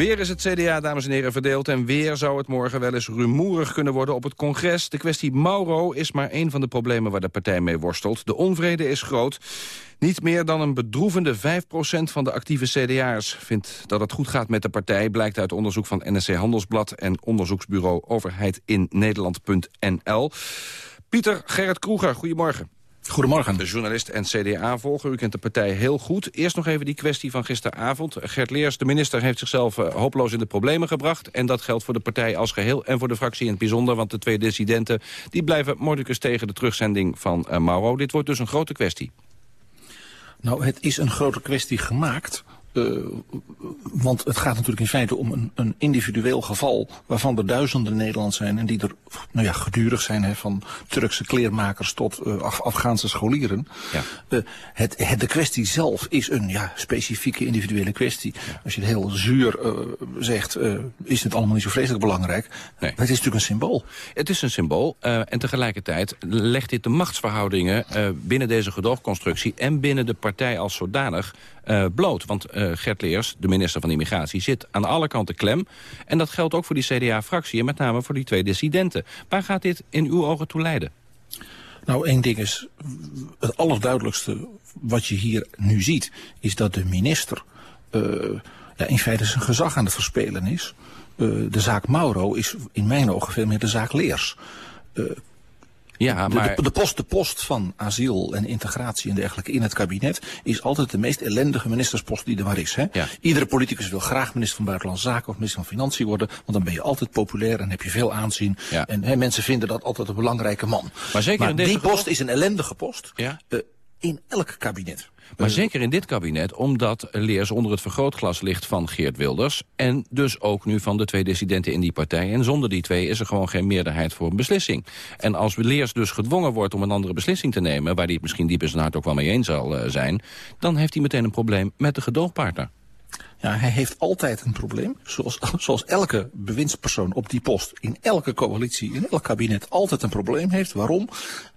Weer is het CDA, dames en heren, verdeeld... en weer zou het morgen wel eens rumoerig kunnen worden op het congres. De kwestie Mauro is maar één van de problemen waar de partij mee worstelt. De onvrede is groot. Niet meer dan een bedroevende 5% van de actieve CDA'ers vindt dat het goed gaat met de partij... blijkt uit onderzoek van NSC Handelsblad en onderzoeksbureau Overheid in Nederland.nl. Pieter Gerrit Kroeger, goedemorgen. Goedemorgen. De journalist en CDA-volger. U kent de partij heel goed. Eerst nog even die kwestie van gisteravond. Gert Leers, de minister, heeft zichzelf uh, hopeloos in de problemen gebracht. En dat geldt voor de partij als geheel en voor de fractie in het bijzonder. Want de twee dissidenten die blijven mordicus tegen de terugzending van uh, Mauro. Dit wordt dus een grote kwestie. Nou, het is een grote kwestie gemaakt... Uh, want het gaat natuurlijk in feite om een, een, individueel geval... waarvan er duizenden Nederlanders zijn... en die er nou ja, gedurig zijn, hè, van Turkse kleermakers tot uh, Af Afghaanse scholieren. Ja. Uh, het, het, de kwestie zelf is een ja, specifieke individuele kwestie. Ja. Als je het heel zuur zegt, is het allemaal niet zo vreselijk belangrijk. Nee. Maar het is natuurlijk een symbool. Het is een symbool. en tegelijkertijd legt dit de machtsverhoudingen... binnen deze gedoogconstructie en binnen de partij als zodanig... Bloot. Want uh, Gert Leers, de minister van Immigratie, zit aan alle kanten klem. En dat geldt ook voor die CDA-fractie en met name voor die twee dissidenten. Waar gaat dit in uw ogen toe leiden? Nou, één ding is, het allerduidelijkste wat je hier nu ziet... is dat de minister ja, in feite zijn gezag aan het verspelen is... de zaak Mauro is in mijn ogen veel meer de zaak Leers. Ja, maar... de, de, post, de post van asiel en integratie en dergelijke in het kabinet is altijd de meest ellendige ministerspost die er maar is. Hè? Iedere politicus wil graag minister van Buitenlandse Zaken of minister van Financiën worden, want dan ben je altijd populair en heb je veel aanzien. En hè, mensen vinden dat altijd een belangrijke man. Maar zeker in deze die post is een ellendige post ja? uh, in elk kabinet. Maar zeker in dit kabinet, omdat Leers onder het vergrootglas ligt van Geert Wilders... en dus ook nu van de twee dissidenten in die partij. En zonder die twee is er gewoon geen meerderheid voor een beslissing. En als Leers dus gedwongen wordt om een andere beslissing te nemen... waar hij het misschien diep in zijn hart ook wel mee eens zal uh, zijn... dan heeft hij meteen een probleem met de gedoogpartner. Ja, hij heeft altijd een probleem. Zoals, zoals elke bewindspersoon op die post in elke coalitie, in elk kabinet altijd een probleem heeft. Waarom?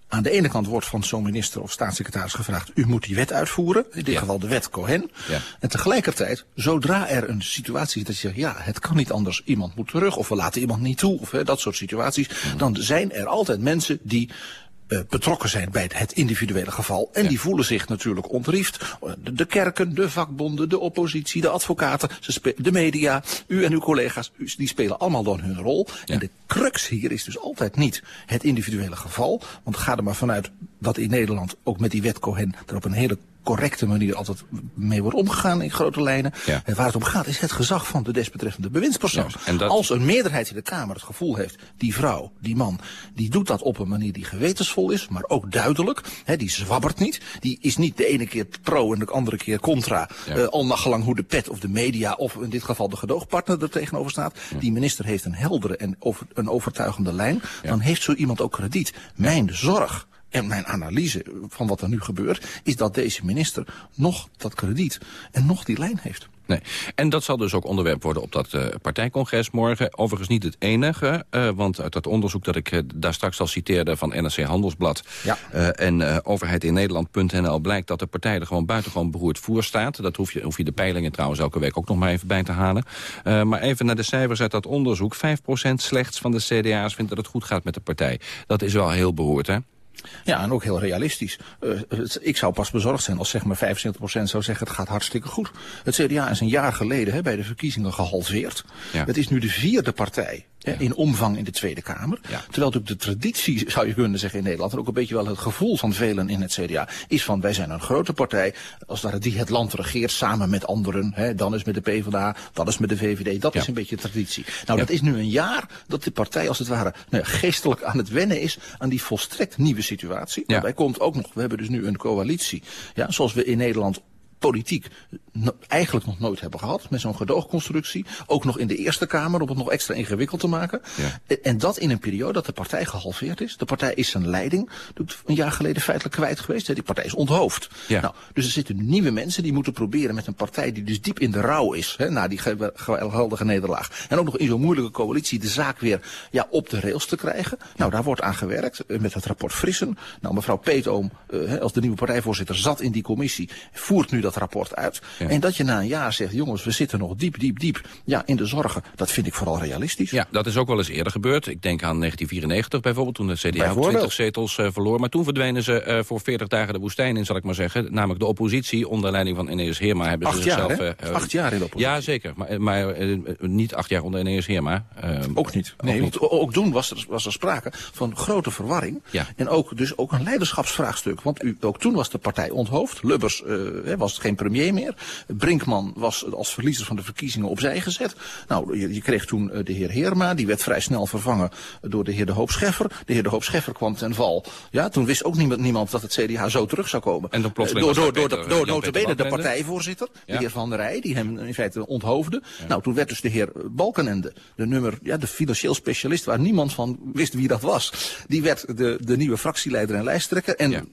Aan de ene kant wordt van zo'n minister of staatssecretaris gevraagd... u moet die wet uitvoeren, in dit geval de wet Cohen. Ja. En tegelijkertijd, zodra er een situatie is dat je zegt... ja, het kan niet anders, iemand moet terug... of we laten iemand niet toe, of hè, dat soort situaties... dan zijn er altijd mensen die uh, betrokken zijn bij het individuele geval. En ja. die voelen zich natuurlijk ontriefd. De, de, kerken, de vakbonden, de oppositie, de advocaten, de media, u en uw collega's, u, die spelen allemaal dan hun rol. Ja. En de crux hier is dus altijd niet het individuele geval. Want ga er maar vanuit dat in Nederland ook met die wet Cohen er op een hele correcte manier altijd mee wordt omgegaan in grote lijnen. Ja. En waar het om gaat is het gezag van de desbetreffende bewindspersoon. Ja, en dat... Als een meerderheid in de Kamer het gevoel heeft, die vrouw, die man, die doet dat op een manier die gewetensvol is, maar ook duidelijk. Hè, die zwabbert niet. Die is niet de ene keer pro en de andere keer contra. Ja. Uh, al nagelang hoe de pet of de media of in dit geval de gedoogpartner er tegenover staat. Die minister heeft een heldere en over, een overtuigende lijn. Dan heeft zo iemand ook krediet. Mijn zorg en mijn analyse van wat er nu gebeurt... is dat deze minister nog dat krediet en nog die lijn heeft. Nee. En dat zal dus ook onderwerp worden op dat uh, partijcongres morgen. Overigens niet het enige, uh, want uit dat onderzoek dat ik uh, daar straks al citeerde van NRC Handelsblad ja. en overheid in Nederland.nl blijkt dat de partij er gewoon buitengewoon beroerd voor staat. Dat hoef je, hoef je de peilingen trouwens elke week ook nog maar even bij te halen. maar even naar de cijfers uit dat onderzoek. 5% slechts van de CDA's vindt dat het goed gaat met de partij. Dat is wel heel beroerd, hè? Ja, en ook heel realistisch. Uh, het, ik zou pas bezorgd zijn als zeg maar 75% zou zeggen het gaat hartstikke goed. Het CDA is een jaar geleden hè, bij de verkiezingen gehalveerd. Ja. Het is nu de vierde partij Ja. in omvang in de Tweede Kamer. Ja. Terwijl natuurlijk de traditie, zou je kunnen zeggen in Nederland... en ook een beetje wel het gevoel van velen in het CDA... is van wij zijn een grote partij, als daar die het land regeert... samen met anderen, hè, dan is met de PvdA, dan is met de VVD. Dat Ja. is een beetje traditie. Nou, dat is nu een jaar dat de partij als het ware nou, geestelijk aan het wennen is... aan die volstrekt nieuwe situatie. Daarbij komt ook nog, we hebben dus nu een coalitie... Ja, zoals we in Nederland politiek no- eigenlijk nog nooit hebben gehad. Met zo'n gedoogconstructie. Ook nog in de Eerste Kamer om het nog extra ingewikkeld te maken. Ja. En, dat in een periode dat de partij gehalveerd is. De partij is zijn leiding doet een jaar geleden feitelijk kwijt geweest. Die partij is onthoofd. Ja. Nou, dus er zitten nieuwe mensen die moeten proberen met een partij die dus diep in de rouw is. Hè, na die ge- geweldige nederlaag. En ook nog in zo'n moeilijke coalitie de zaak weer ja, op de rails te krijgen. Nou, daar wordt aan gewerkt eh, met het rapport Frissen. Nou, mevrouw Peetoom eh, als de nieuwe partijvoorzitter zat in die commissie. Voert nu dat rapport uit. Ja. En dat je na een jaar zegt, jongens, we zitten nog diep, diep, diep ja, in de zorgen. Dat vind ik vooral realistisch. Ja, dat is ook wel eens eerder gebeurd. Ik denk aan 1994 bijvoorbeeld, toen de CDA Bijvoorbeeld. 20 zetels uh, verloor. Maar toen verdwenen ze uh, voor 40 dagen de woestijn in, zal ik maar zeggen. Namelijk de oppositie, onder leiding van Eneas Heerma... hebben Acht ze jaar, zichzelf... Uh, Acht jaar in de oppositie. Ja, zeker. Maar, maar niet acht jaar onder Eneas Heerma. ook niet. Nee, niet. want ook toen was er, was er sprake van grote verwarring. Ja. En ook, dus ook een leiderschapsvraagstuk. Want u, ook toen was de partij onthoofd. Lubbers was geen premier meer. Brinkman was als verliezer van de verkiezingen opzij gezet. Nou, je, je kreeg toen uh, de heer Heerma. Die werd vrij snel vervangen door de heer De Hoop Scheffer. De heer De Hoop Scheffer kwam ten val. Ja, toen wist ook niemand, niemand dat het CDA zo terug zou komen. En dan plotseling door, door, door, door, door notabene de partijvoorzitter, de heer Van der Rij, die hem in feite onthoofde. Nou, toen werd dus de heer Balkenende, de nummer, ja, de financieel specialist waar niemand van wist wie dat was. Die werd de, de nieuwe fractieleider en lijsttrekker. En.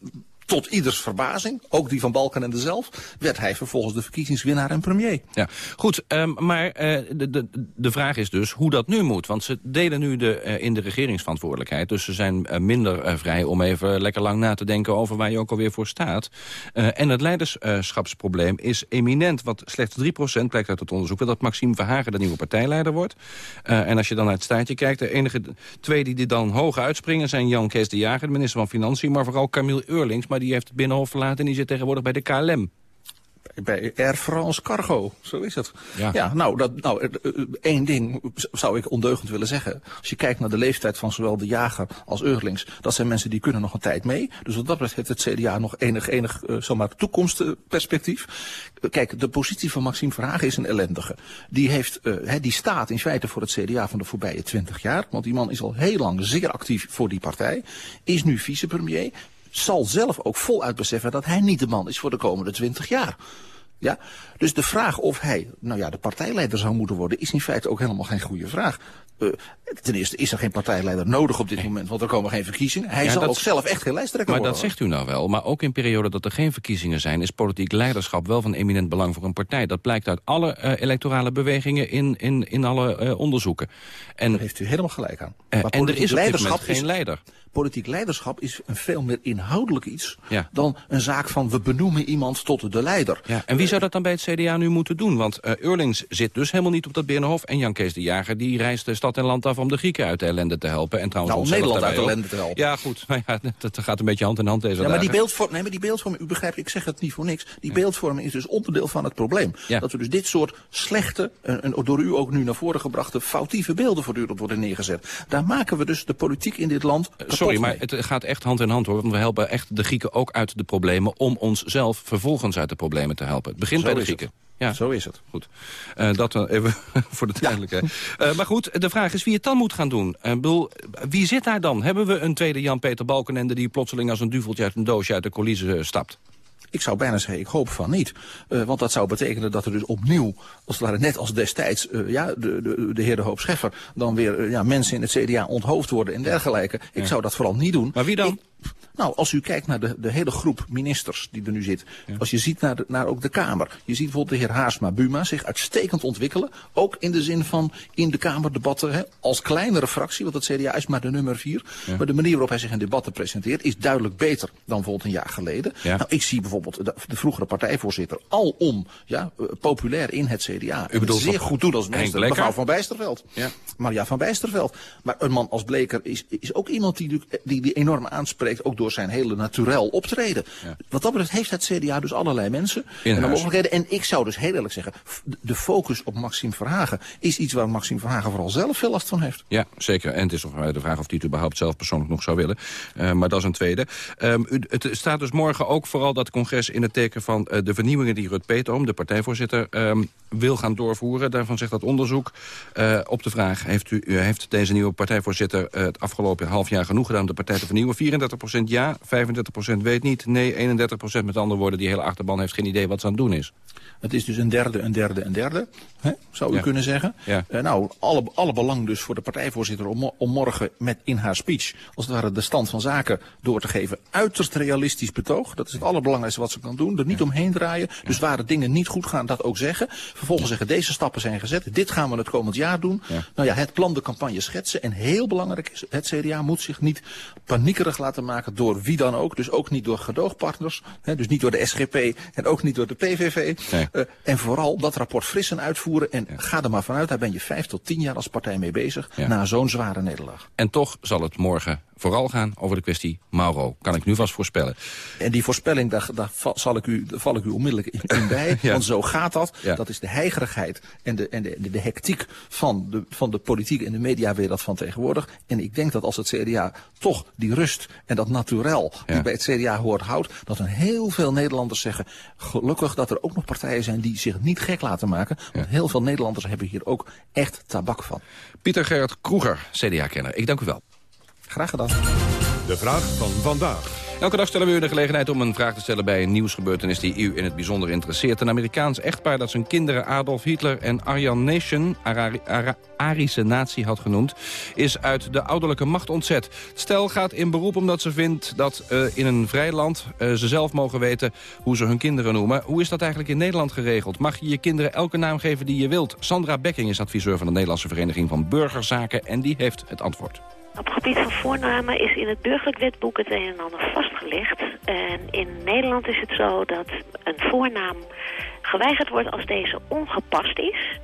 Tot ieders verbazing, ook die van Balkenende zelf, werd hij vervolgens de verkiezingswinnaar en premier. Ja, goed. Um, maar uh, de, de, de vraag is dus hoe dat nu moet. Want ze delen nu de, uh, in de regeringsverantwoordelijkheid. Dus ze zijn uh, minder vrij om even lekker lang na te denken over waar je ook alweer voor staat. en het leiderschapsprobleem is eminent. Want slechts 3% blijkt uit het onderzoek dat Maxime Verhagen de nieuwe partijleider wordt. en als je dan naar het staartje kijkt, de enige twee die dit dan hoog uitspringen zijn Jan Kees de Jager, de minister van Financiën, maar vooral Camille Eurlings. Maar die heeft het Binnenhof verlaten en die zit tegenwoordig bij de KLM. bij Air France Cargo, zo is het. Ja, nou, dat, nou, eh, eh, één ding zou ik ondeugend willen zeggen. Als je kijkt naar de leeftijd van zowel de jager als Eurlings, dat zijn mensen die kunnen nog een tijd mee. Dus wat dat betreft heeft het CDA nog enig, enig uh, zomaar toekomstperspectief. Kijk, de positie van Maxime Verhagen is een ellendige. Die, heeft, uh, die staat in feite voor het CDA van de voorbije twintig jaar. Want die man is al heel lang zeer actief voor die partij. Is nu vicepremier zal zelf ook voluit beseffen dat hij niet de man is voor de komende twintig jaar. Ja? Dus de vraag of hij nou ja, de partijleider zou moeten worden... is in feite ook helemaal geen goede vraag. Uh, ten eerste is er geen partijleider nodig op dit moment, want er komen geen verkiezingen. Hij ja, zal ook zelf echt geen lijsttrekker maar worden. Maar dat zegt u nou wel. Maar ook in periode dat er geen verkiezingen zijn... is politiek leiderschap wel van eminent belang voor een partij. Dat blijkt uit alle uh, electorale bewegingen in, in, in alle uh, onderzoeken. En, Daar heeft u helemaal gelijk aan. Maar en er is leiderschap geen leider. Politiek leiderschap is een veel meer inhoudelijk iets... Ja. dan een zaak van we benoemen iemand tot de leider. Ja, en wie zou dat dan bij het CDA nu moeten doen? Want Eurlings zit dus helemaal niet op dat Binnenhof... en Jan Kees de Jager die reist de stad en land af om de Grieken uit de ellende te helpen. En trouwens nou, om Nederland uit de ellende te helpen. Ja, goed. Nou ja, dat gaat een beetje hand in hand deze ja, maar die beeldvorming, nee, maar die beeldvorming, u begrijpt, ik zeg het niet voor niks. Die beeldvorming is dus onderdeel van het probleem. Ja. Dat we dus dit soort slechte, en, en, door u ook nu naar voren gebrachte, foutieve beelden voortdurend worden neergezet. Daar maken we dus de politiek in dit land Sorry, maar het gaat echt hand in hand hoor. Want we helpen echt de Grieken ook uit de problemen om onszelf vervolgens uit de problemen te helpen. Het begint Zo bij de Grieken. Het. Ja, zo is het. Goed. Uh, dat dan even voor de duidelijkheid. Ja. Uh, maar goed, de vraag is wie het dan moet gaan doen. Uh, bedoel, wie zit daar dan? Hebben we een tweede Jan-Peter Balkenende... die plotseling als een duveltje uit een doosje uit de coulissen stapt? Ik zou bijna zeggen, ik hoop van niet. Uh, want dat zou betekenen dat er dus opnieuw, als het ware net als destijds... Uh, ja, de, de, de heer De Hoop Scheffer... dan weer uh, ja, mensen in het CDA onthoofd worden en dergelijke. Ik ja. zou dat vooral niet doen. Maar wie dan? Ik, nou, als u kijkt naar de, de hele groep ministers die er nu zit. Ja. Als je ziet naar, de, naar ook de Kamer. Je ziet bijvoorbeeld de heer Haasma Buma zich uitstekend ontwikkelen. Ook in de zin van in de Kamerdebatten. Hè, als kleinere fractie, want het CDA is maar de nummer vier. Ja. Maar de manier waarop hij zich in debatten presenteert is duidelijk beter dan bijvoorbeeld een jaar geleden. Ja. Nou, ik zie bijvoorbeeld de, de vroegere partijvoorzitter alom ja, uh, populair in het CDA. U bedoelt zeer goed doen als minister. Mevrouw van Bijsterveld. Ja. Maria van Bijsterveld. Maar een man als Bleker is, is ook iemand die, die, die enorm aanspreekt. Ook door zijn hele naturel optreden. Ja. Wat dat betreft heeft het CDA dus allerlei mensen In en mogelijkheden. En ik zou dus heel eerlijk zeggen, de focus op Maxime Verhagen is iets waar Maxime Verhagen vooral zelf veel last van heeft. Ja, zeker. En het is nog de vraag of hij het überhaupt zelf persoonlijk nog zou willen. Uh, maar dat is een tweede. Um, het staat dus morgen ook vooral dat congres in het teken van uh, de vernieuwingen die Rut Peterom, de partijvoorzitter, um, wil gaan doorvoeren. Daarvan zegt dat onderzoek uh, op de vraag, heeft, u, heeft deze nieuwe partijvoorzitter het afgelopen half jaar genoeg gedaan om de partij te vernieuwen? 34% ja, 35% weet niet. Nee, 31% met andere woorden, die hele achterban heeft geen idee wat ze aan het doen is. Het is dus een derde, een derde, een derde, hè, zou u ja. kunnen zeggen. Ja. Uh, nou, alle, alle belang dus voor de partijvoorzitter om, om morgen met in haar speech... als het ware de stand van zaken door te geven. Uiterst realistisch betoog. Dat is het allerbelangrijkste wat ze kan doen. Er niet ja. omheen draaien. Dus waar de dingen niet goed gaan, dat ook zeggen. Vervolgens zeggen, deze stappen zijn gezet. Dit gaan we het komend jaar doen. Nou ja, het plan de campagne schetsen. En heel belangrijk is, het CDA moet zich niet paniekerig laten maken door wie dan ook. Dus ook niet door gedoogpartners. Hè, dus niet door de SGP en ook niet door de PVV. Nee. Uh, en vooral dat rapport frissen uitvoeren. En ja. ga er maar vanuit, daar ben je vijf tot tien jaar als partij mee bezig. Ja. Na zo'n zware nederlaag. En toch zal het morgen vooral gaan over de kwestie Mauro. Kan ik nu vast voorspellen. En die voorspelling, daar, daar, zal ik u, daar val ik u onmiddellijk in, in bij. ja. Want zo gaat dat. Dat is de heigerigheid en de, en de, de, de hectiek van de, van de politiek en de mediawereld van tegenwoordig. En ik denk dat als het CDA toch die rust en dat naturel ja. die bij het CDA hoort houdt. Dat een heel veel Nederlanders zeggen, gelukkig dat er ook nog partijen zijn die zich niet gek laten maken. Want heel veel Nederlanders hebben hier ook echt tabak van. Pieter Gerrit Kroeger, CDA-kenner. Ik dank u wel. Graag gedaan. De vraag van vandaag. Elke dag stellen we u de gelegenheid om een vraag te stellen bij een nieuwsgebeurtenis die u in het bijzonder interesseert. Een Amerikaans echtpaar dat zijn kinderen Adolf Hitler en Aryan Nation, Arische natie had genoemd, is uit de ouderlijke macht ontzet. Stel gaat in beroep omdat ze vindt dat uh, in een vrij land uh, ze zelf mogen weten hoe ze hun kinderen noemen. Hoe is dat eigenlijk in Nederland geregeld? Mag je je kinderen elke naam geven die je wilt? Sandra Bekking is adviseur van de Nederlandse Vereniging van Burgerzaken en die heeft het antwoord. Op het gebied van voornamen is in het burgerlijk wetboek het een en ander vastgelegd. En in Nederland is het zo dat een voornaam geweigerd wordt als deze ongepast is...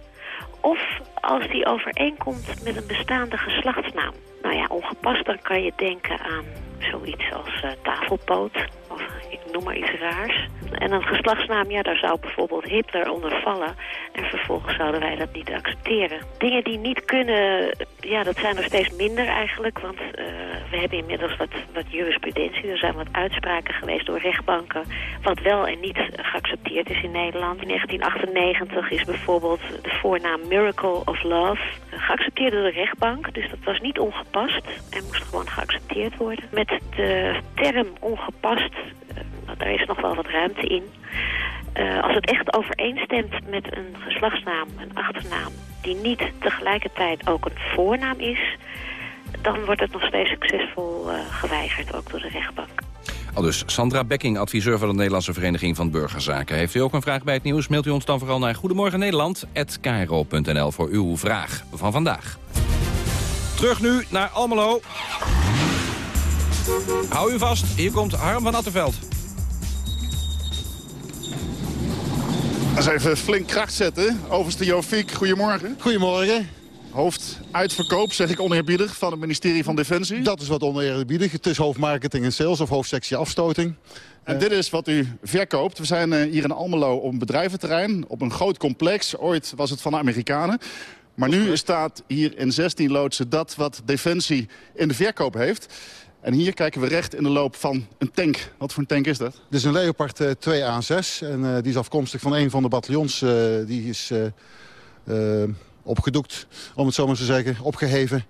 of als die overeenkomt met een bestaande geslachtsnaam. Nou ja, ongepast dan kan je denken aan zoiets als uh, tafelpoot of ik noem maar iets raars. En een geslachtsnaam, ja, daar zou bijvoorbeeld Hitler onder vallen. En vervolgens zouden wij dat niet accepteren. Dingen die niet kunnen, ja, dat zijn er steeds minder eigenlijk. Want uh, we hebben inmiddels wat, wat jurisprudentie. Er zijn wat uitspraken geweest door rechtbanken. Wat wel en niet geaccepteerd is in Nederland. In 1998 is bijvoorbeeld de voornaam Miracle of Love geaccepteerd door de rechtbank. Dus dat was niet ongepast en moest gewoon geaccepteerd worden. Met de term ongepast, uh, daar is nog wel wat ruimte in. Uh, als het echt overeenstemt met een geslachtsnaam, een achternaam... die niet tegelijkertijd ook een voornaam is... dan wordt het nog steeds succesvol uh, geweigerd, ook door de rechtbank. Al dus Sandra Bekking, adviseur van de Nederlandse Vereniging van Burgerzaken. Heeft u ook een vraag bij het nieuws? Mailt u ons dan vooral naar Goedemorgen Nederland@kro.nl voor uw vraag van vandaag. Terug nu naar Almelo. Hou u vast, hier komt Harm van Attenveld. Eens even flink kracht zetten. Overste Jofiek, goedemorgen. Goedemorgen. Hoofd uitverkoop, zeg ik oneerbiedig, van het ministerie van Defensie. Dat is wat oneerbiedig. Het is hoofdmarketing en sales of hoofdsectie afstoting. En dit is wat u verkoopt. We zijn eh, hier in Almelo op een bedrijventerrein, op een groot complex. Ooit was het van de Amerikanen. Maar nu staat hier in 16 loodsen dat wat Defensie in de verkoop heeft. En hier kijken we recht in de loop van een tank. Wat voor een tank is dat? Dit is een Leopard 2A6. En uh, die is afkomstig van een van de bataljons. Uh, die is opgedoekt, om het zo maar te zeggen, opgeheven.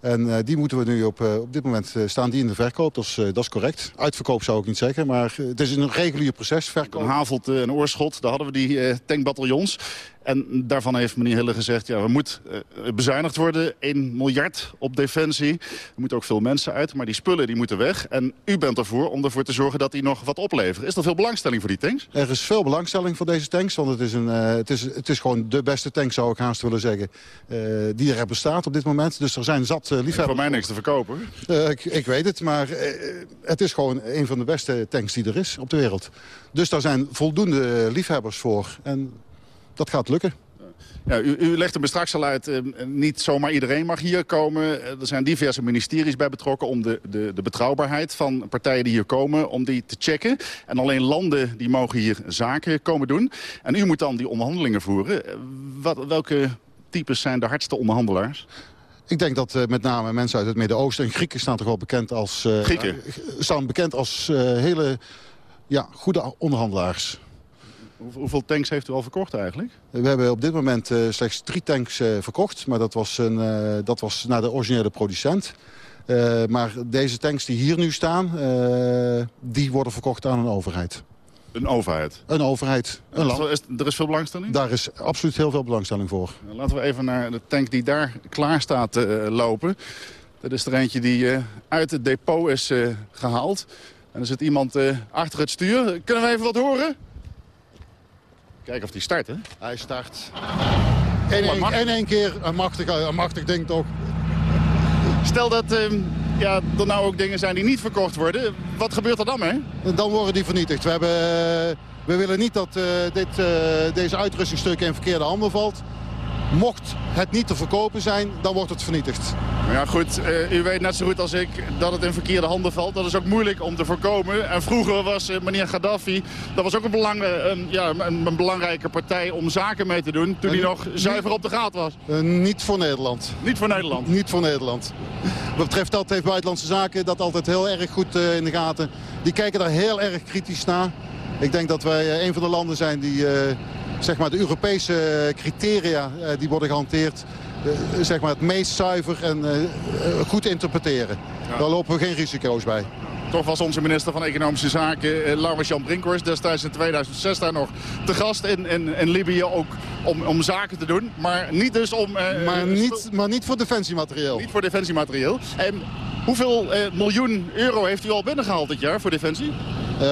En uh, die moeten we nu op, uh, op dit moment uh, staan die in de verkoop. Is, dat is correct. Uitverkoop zou ik niet zeggen, maar het is een regulier proces. Verkoop. Havelt en Oorschot, daar hadden we die tankbataljons. En daarvan heeft meneer Hille gezegd, ja, we moet uh, bezuinigd worden. 1 miljard op defensie. Er moeten ook veel mensen uit, maar die spullen die moeten weg. En u bent ervoor om ervoor te zorgen dat die nog wat opleveren. Is er veel belangstelling voor die tanks? Er is veel belangstelling voor deze tanks. Want het is, een, uh, het is, het is gewoon de beste tank, zou ik haast willen zeggen, uh, die er bestaat op dit moment. Dus er zijn zat liefhebbers. voor mij niks te verkopen. Ik, ik, weet het, maar het is gewoon een van de beste tanks die er is op de wereld. Dus daar zijn voldoende liefhebbers voor. En dat gaat lukken. Ja, u, u legt er me straks al uit, eh, niet zomaar iedereen mag hier komen. Er zijn diverse ministeries bij betrokken om de, de, de betrouwbaarheid van partijen die hier komen, om die te checken. En alleen landen die mogen hier zaken komen doen. En u moet dan die onderhandelingen voeren. Wat, welke types zijn de hardste onderhandelaars? Ik denk dat uh, met name mensen uit het Midden-Oosten en Grieken staan toch wel bekend als... Uh, Grieken? staan bekend als hele ja, goede onderhandelaars. Hoeveel tanks heeft u al verkocht eigenlijk? We hebben op dit moment uh, slechts drie tanks uh, verkocht. Maar dat was, een, uh, dat was naar de originele producent. maar deze tanks die hier nu staan, die worden verkocht aan een overheid. Een overheid? Een overheid. Een land. Is, er is veel belangstelling? Daar is absoluut heel veel belangstelling voor. Laten we even naar de tank die daar klaar staat lopen. Dat is er eentje die uit het depot is gehaald. En er zit iemand achter het stuur. Kunnen we even wat horen? Kijken of die start, hè? Hij start. In één keer een machtig, een machtig ding toch. Stel dat uh, ja, er nou ook dingen zijn die niet verkocht worden. Wat gebeurt er dan mee? Dan worden die vernietigd. We, hebben, we willen niet dat uh, dit, uh, deze uitrustingstuk in verkeerde handen valt. Mocht het niet te verkopen zijn, dan wordt het vernietigd. Ja goed, uh, u weet net zo goed als ik dat het in verkeerde handen valt. Dat is ook moeilijk om te voorkomen. En vroeger was uh, meneer Gaddafi, dat was ook een, belang, een, ja, een, een, belangrijke partij om zaken mee te doen. Toen hij nog zuiver op de gaat was. Uh, niet voor Nederland. Niet voor Nederland? Niet voor Nederland. Wat betreft dat heeft Buitenlandse Zaken dat altijd heel erg goed in de gaten. Die kijken daar heel erg kritisch naar. Ik denk dat wij een van de landen zijn die zeg maar, de Europese criteria uh, die worden gehanteerd... Uh, zeg maar het meest zuiver en uh, goed interpreteren. Ja. Daar lopen we geen risico's bij. Toch was onze minister van Economische Zaken, Laurens-Jan Brinkhorst... destijds in 2006 daar nog te gast in, in, in Libië ook om, om zaken te doen. Maar niet dus om... maar, niet, maar niet voor defensiewmaterieel. Niet voor defensiematerieel. En hoeveel miljoen euro heeft u al binnengehaald dit jaar voor defensie? Uh,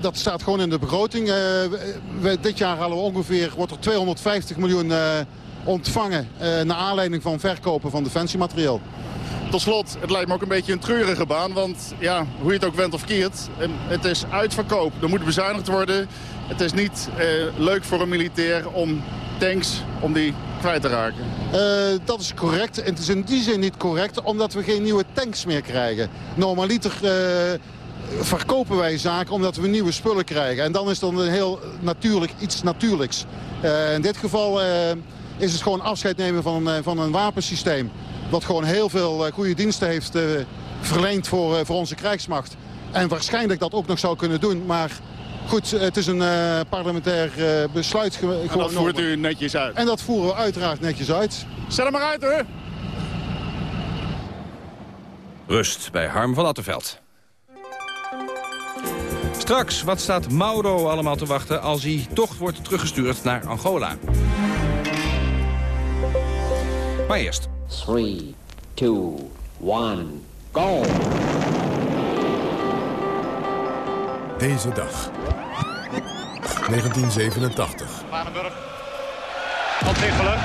dat staat gewoon in de begroting. Uh, we, dit jaar halen we ongeveer, wordt er 250 miljoen uh, ontvangen... naar aanleiding van verkopen van defensiematerieel. Tot slot, het lijkt me ook een beetje een treurige baan. Want ja, hoe je het ook went of keert, het is uitverkoop. Er moet bezuinigd worden. Het is niet leuk voor een militair om tanks om die kwijt te raken. Uh, dat is correct. En het is in die zin niet correct, omdat we geen nieuwe tanks meer krijgen. Normaliter... Uh, verkopen wij zaken omdat we nieuwe spullen krijgen. En dan is dat een heel natuurlijk iets natuurlijks. Uh, in dit geval uh, is het gewoon afscheid nemen van, uh, van een wapensysteem. Wat gewoon heel veel goede diensten heeft verleend voor, voor onze krijgsmacht. En waarschijnlijk dat ook nog zou kunnen doen. Maar goed, het is een parlementair besluit geworden. En dat voert u netjes uit? En dat voeren we uiteraard netjes uit. Zet hem maar uit, hoor! Rust bij Harm van Attenveld. Straks, wat staat Mauro allemaal te wachten als hij toch wordt teruggestuurd naar Angola? Maar eerst. 3, 2, 1, go! Deze dag. 1987. Vanenburg. Van Tichelen.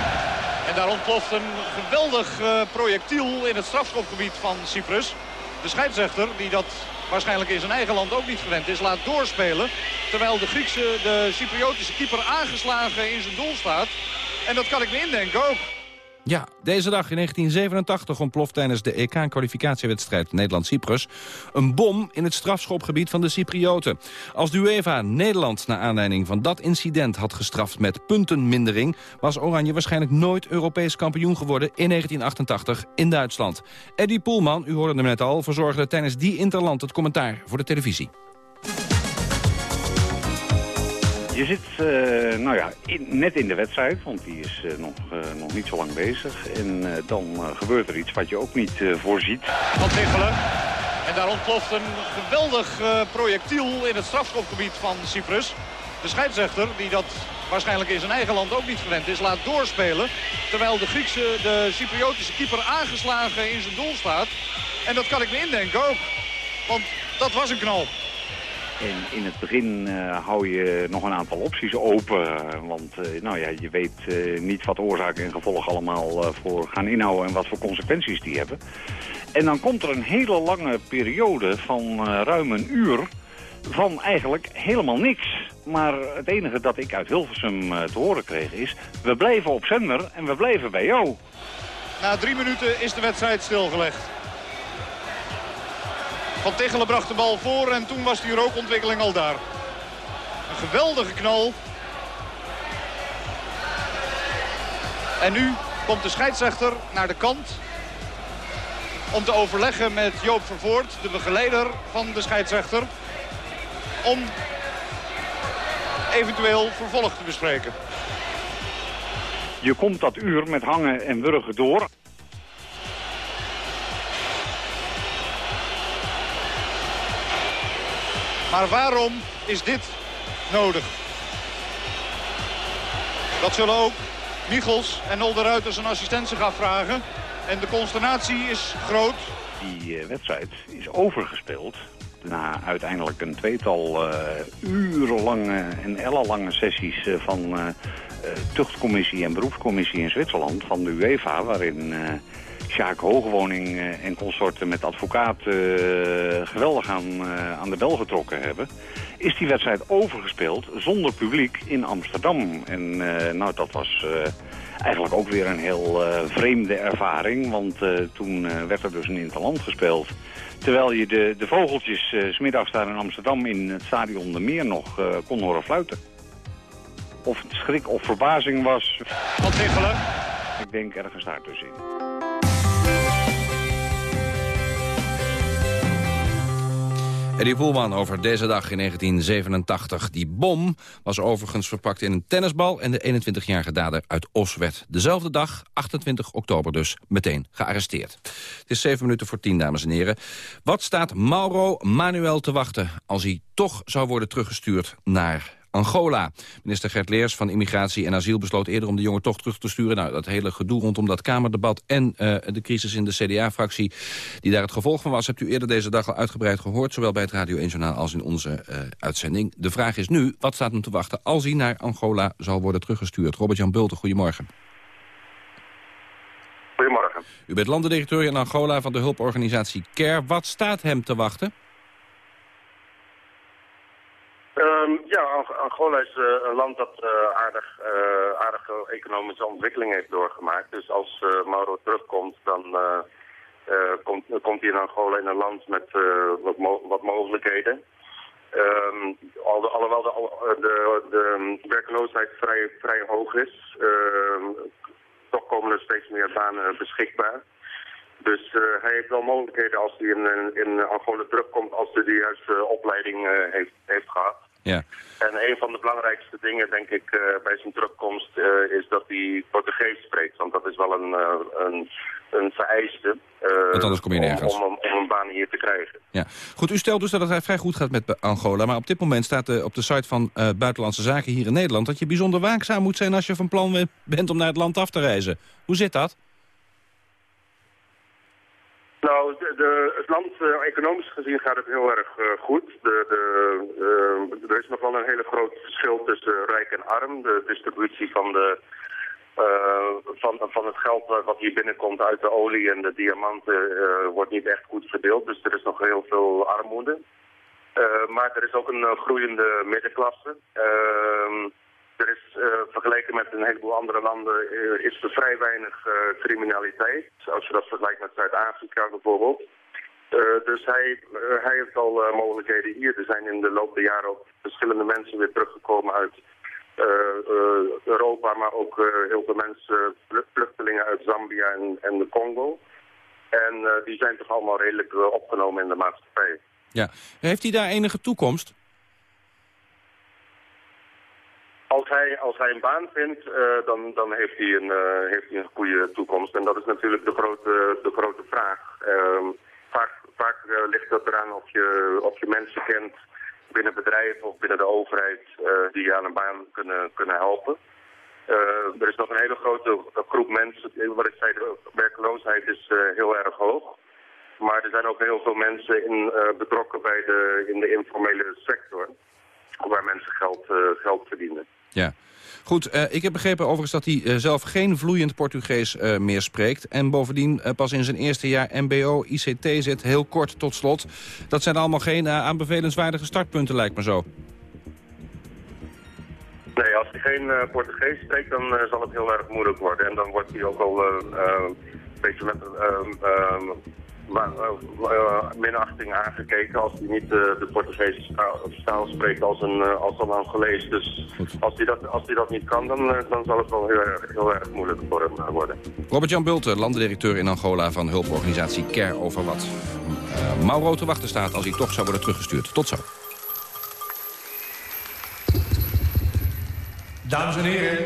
En daar ontploft een geweldig uh, projectiel in het strafschopgebied van Cyprus. De scheidsrechter, die dat waarschijnlijk in zijn eigen land ook niet gewend is, laat doorspelen. Terwijl de Griekse, de Cypriotische keeper aangeslagen in zijn doel staat. En dat kan ik me indenken ook. Ja, deze dag in 1987 ontploft tijdens de EK-kwalificatiewedstrijd Nederland-Cyprus... een bom in het strafschopgebied van de Cyprioten. Als de UEFA Nederland naar aanleiding van dat incident had gestraft met puntenmindering... was Oranje waarschijnlijk nooit Europees kampioen geworden in 1988 in Duitsland. Eddie Poelman, u hoorde hem net al, verzorgde tijdens die interland het commentaar voor de televisie. Je zit uh, nou ja, net in de wedstrijd, want die is uh, nog, uh, nog niet zo lang bezig. En dan gebeurt er iets wat je ook niet voorziet. Van Tichelen. En daar ontploft een geweldig projectiel in het strafschopgebied van Cyprus. De scheidsrechter, die dat waarschijnlijk in zijn eigen land ook niet gewend is, laat doorspelen. Terwijl de Griekse, de Cypriotische keeper aangeslagen in zijn doel staat. En dat kan ik me indenken ook. Want dat was een knal. En in het begin uh, hou je nog een aantal opties open. Want uh, nou ja, je weet niet wat oorzaak en gevolg allemaal voor gaan inhouden... en wat voor consequenties die hebben. En dan komt er een hele lange periode van ruim een uur... van eigenlijk helemaal niks. Maar het enige dat ik uit Hilversum te horen kreeg is... we blijven op zender en we blijven bij jou. Na drie minuten is de wedstrijd stilgelegd. Van Tichelen bracht de bal voor en toen was die rookontwikkeling al daar. Een geweldige knal. En nu komt de scheidsrechter naar de kant om te overleggen met Joop Vervoort, de begeleider van de scheidsrechter, om eventueel vervolg te bespreken. Je komt dat uur met hangen en wurgen door. Maar waarom is dit nodig? Dat zullen ook Michels en Nolderuiter zijn assistent zich afvragen. En de consternatie is groot. Die uh, wedstrijd is overgespeeld na uiteindelijk een tweetal uh, urenlange en ellenlange sessies uh, van tuchtcommissie en beroepscommissie in Zwitserland van de UEFA, waarin Sjaak Hogewoning eh, en consorten met advocaat geweldig aan, aan de bel getrokken hebben... is die wedstrijd overgespeeld zonder publiek in Amsterdam. En nou, dat was eigenlijk ook weer een heel vreemde ervaring. Want toen werd er dus een interland gespeeld. Terwijl je de, de vogeltjes smiddags daar in Amsterdam in het stadion de Meer nog kon horen fluiten. Of het schrik of verbazing was. Wat Ik denk ergens daar dus in. Eddie Poelman over deze dag in 1987. Die bom was overigens verpakt in een tennisbal... en de 21-jarige dader uit Os werd dezelfde dag, 28 oktober dus, meteen gearresteerd. Het is 7 minuten voor 10, dames en heren. Wat staat Mauro Manuel te wachten als hij toch zou worden teruggestuurd naar Angola. Minister Gert Leers van Immigratie en Asiel besloot eerder om de jongen toch terug te sturen. Nou, dat hele gedoe rondom dat Kamerdebat en uh, de crisis in de CDA-fractie die daar het gevolg van was, hebt u eerder deze dag al uitgebreid gehoord, zowel bij het Radio 1 Journaal als in onze uh, uitzending. De vraag is nu, wat staat hem te wachten als hij naar Angola zal worden teruggestuurd? Robert-Jan Bulten, goedemorgen. Goedemorgen. U bent landendirecteur in Angola van de hulporganisatie CARE. Wat staat hem te wachten? Um, ja, Angola is uh, een land dat uh, aardig, uh, aardige economische ontwikkeling heeft doorgemaakt. Dus als Mauro terugkomt, dan komt, komt hij in Angola in een land met wat, wat mogelijkheden. Um, al, alhoewel de, de, de, werkloosheid vrij, vrij hoog is, uh, toch komen er steeds meer banen beschikbaar. Dus hij heeft wel mogelijkheden als hij in, in Angola terugkomt, als hij de juiste opleiding heeft, heeft gehad. Ja. En een van de belangrijkste dingen, denk ik, uh, bij zijn terugkomst is dat hij Portugees spreekt. Want dat is wel een, een, een vereiste Want anders kom je nergens. Om, om, om, een baan hier te krijgen. Ja. Goed, u stelt dus dat het vrij goed gaat met Angola. Maar op dit moment staat op de site van Buitenlandse Zaken hier in Nederland... dat je bijzonder waakzaam moet zijn als je van plan bent om naar het land af te reizen. Hoe zit dat? Nou, de, de, het land, uh, economisch gezien gaat het heel erg uh, goed. De, de, uh, er is nog wel een hele groot verschil tussen rijk en arm. De distributie van, de, van, van het geld wat hier binnenkomt uit de olie en de diamanten wordt niet echt goed verdeeld. Dus er is nog heel veel armoede. maar er is ook een groeiende middenklasse. Ehm, er is vergeleken met een heleboel andere landen is er vrij weinig criminaliteit. Als je dat vergelijkt met Zuid-Afrika bijvoorbeeld. Dus hij, hij heeft al mogelijkheden hier. Er zijn in de loop der jaren ook verschillende mensen weer teruggekomen uit Europa. Maar ook heel veel mensen, vluchtelingen uit Zambia en, en de Congo. En die zijn toch allemaal redelijk opgenomen in de maatschappij. Ja. Heeft hij daar enige toekomst? Als hij, als hij een baan vindt, dan, dan heeft, hij een, heeft hij een goede toekomst. En dat is natuurlijk de grote, de grote vraag. Uh, vaak uh, ligt dat eraan of je, je mensen kent binnen bedrijven of binnen de overheid die je aan een baan kunnen, kunnen helpen. er is nog een hele grote groep mensen, wat ik zei, de werkloosheid is heel erg hoog. Maar er zijn ook heel veel mensen in, betrokken bij de, in de informele sector waar mensen geld, geld verdienen. Ja. Goed, uh, ik heb begrepen overigens dat hij uh, zelf geen vloeiend Portugees uh, meer spreekt. En bovendien pas in zijn eerste jaar mbo, ICT zit. Heel kort tot slot. Dat zijn allemaal geen aanbevelenswaardige startpunten, lijkt me zo. Nee, als hij geen Portugees spreekt, dan zal het heel erg moeilijk worden. En dan wordt hij ook al een beetje met minachting aangekeken als hij niet uh, de Portugese taal, spreekt als een, uh, als een Angolees. Dus als hij, dat, als hij dat niet kan, dan, dan zal het wel heel erg, heel erg moeilijk voor hem worden. Robert-Jan Bulten, landendirecteur in Angola van hulporganisatie Care Over Wat. Mauro te wachten staat als hij toch zou worden teruggestuurd. Tot zo. Dames en heren,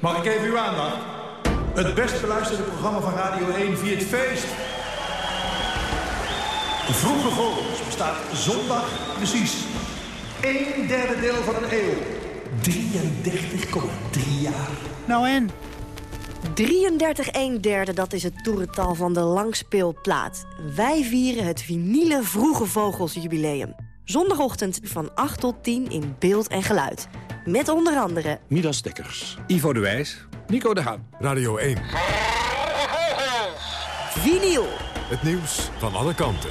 mag ik even uw aandacht? Het best beluisterde programma van Radio 1 via het feest. Vroege Vogels bestaat zondag precies een derde deel van een eeuw. 33,3 jaar. Nou en? 33 1 derde, dat is het toerental van de langspeelplaat. Wij vieren het vinyle Vroege Vogels jubileum. Zondagochtend van 8 tot 10 in beeld en geluid. Met onder andere... Midas Dekkers, Ivo de Wijs, Nico de Haan. Radio 1. Vinyl. Het nieuws van alle kanten.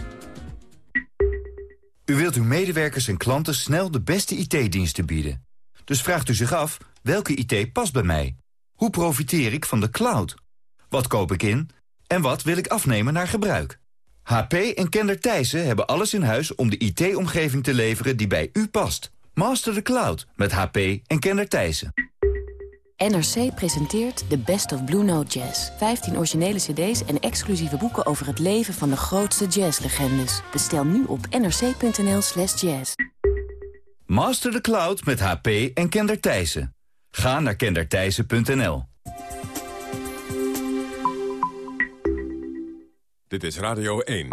U wilt uw medewerkers en klanten snel de beste IT-diensten bieden. Dus vraagt u zich af, welke IT past bij mij? Hoe profiteer ik van de cloud? Wat koop ik in? En wat wil ik afnemen naar gebruik? HP en Kender Thijssen hebben alles in huis om de IT-omgeving te leveren die bij u past. Master the Cloud met HP en Kender Thijssen. NRC presenteert The Best of Blue Note Jazz. 15 originele cd's en exclusieve boeken over het leven van de grootste jazzlegendes. Bestel nu op nrc.nl slash jazz. Master the Cloud met HP en Kender Thijssen. Ga naar kenderthijssen.nl. Dit is Radio 1.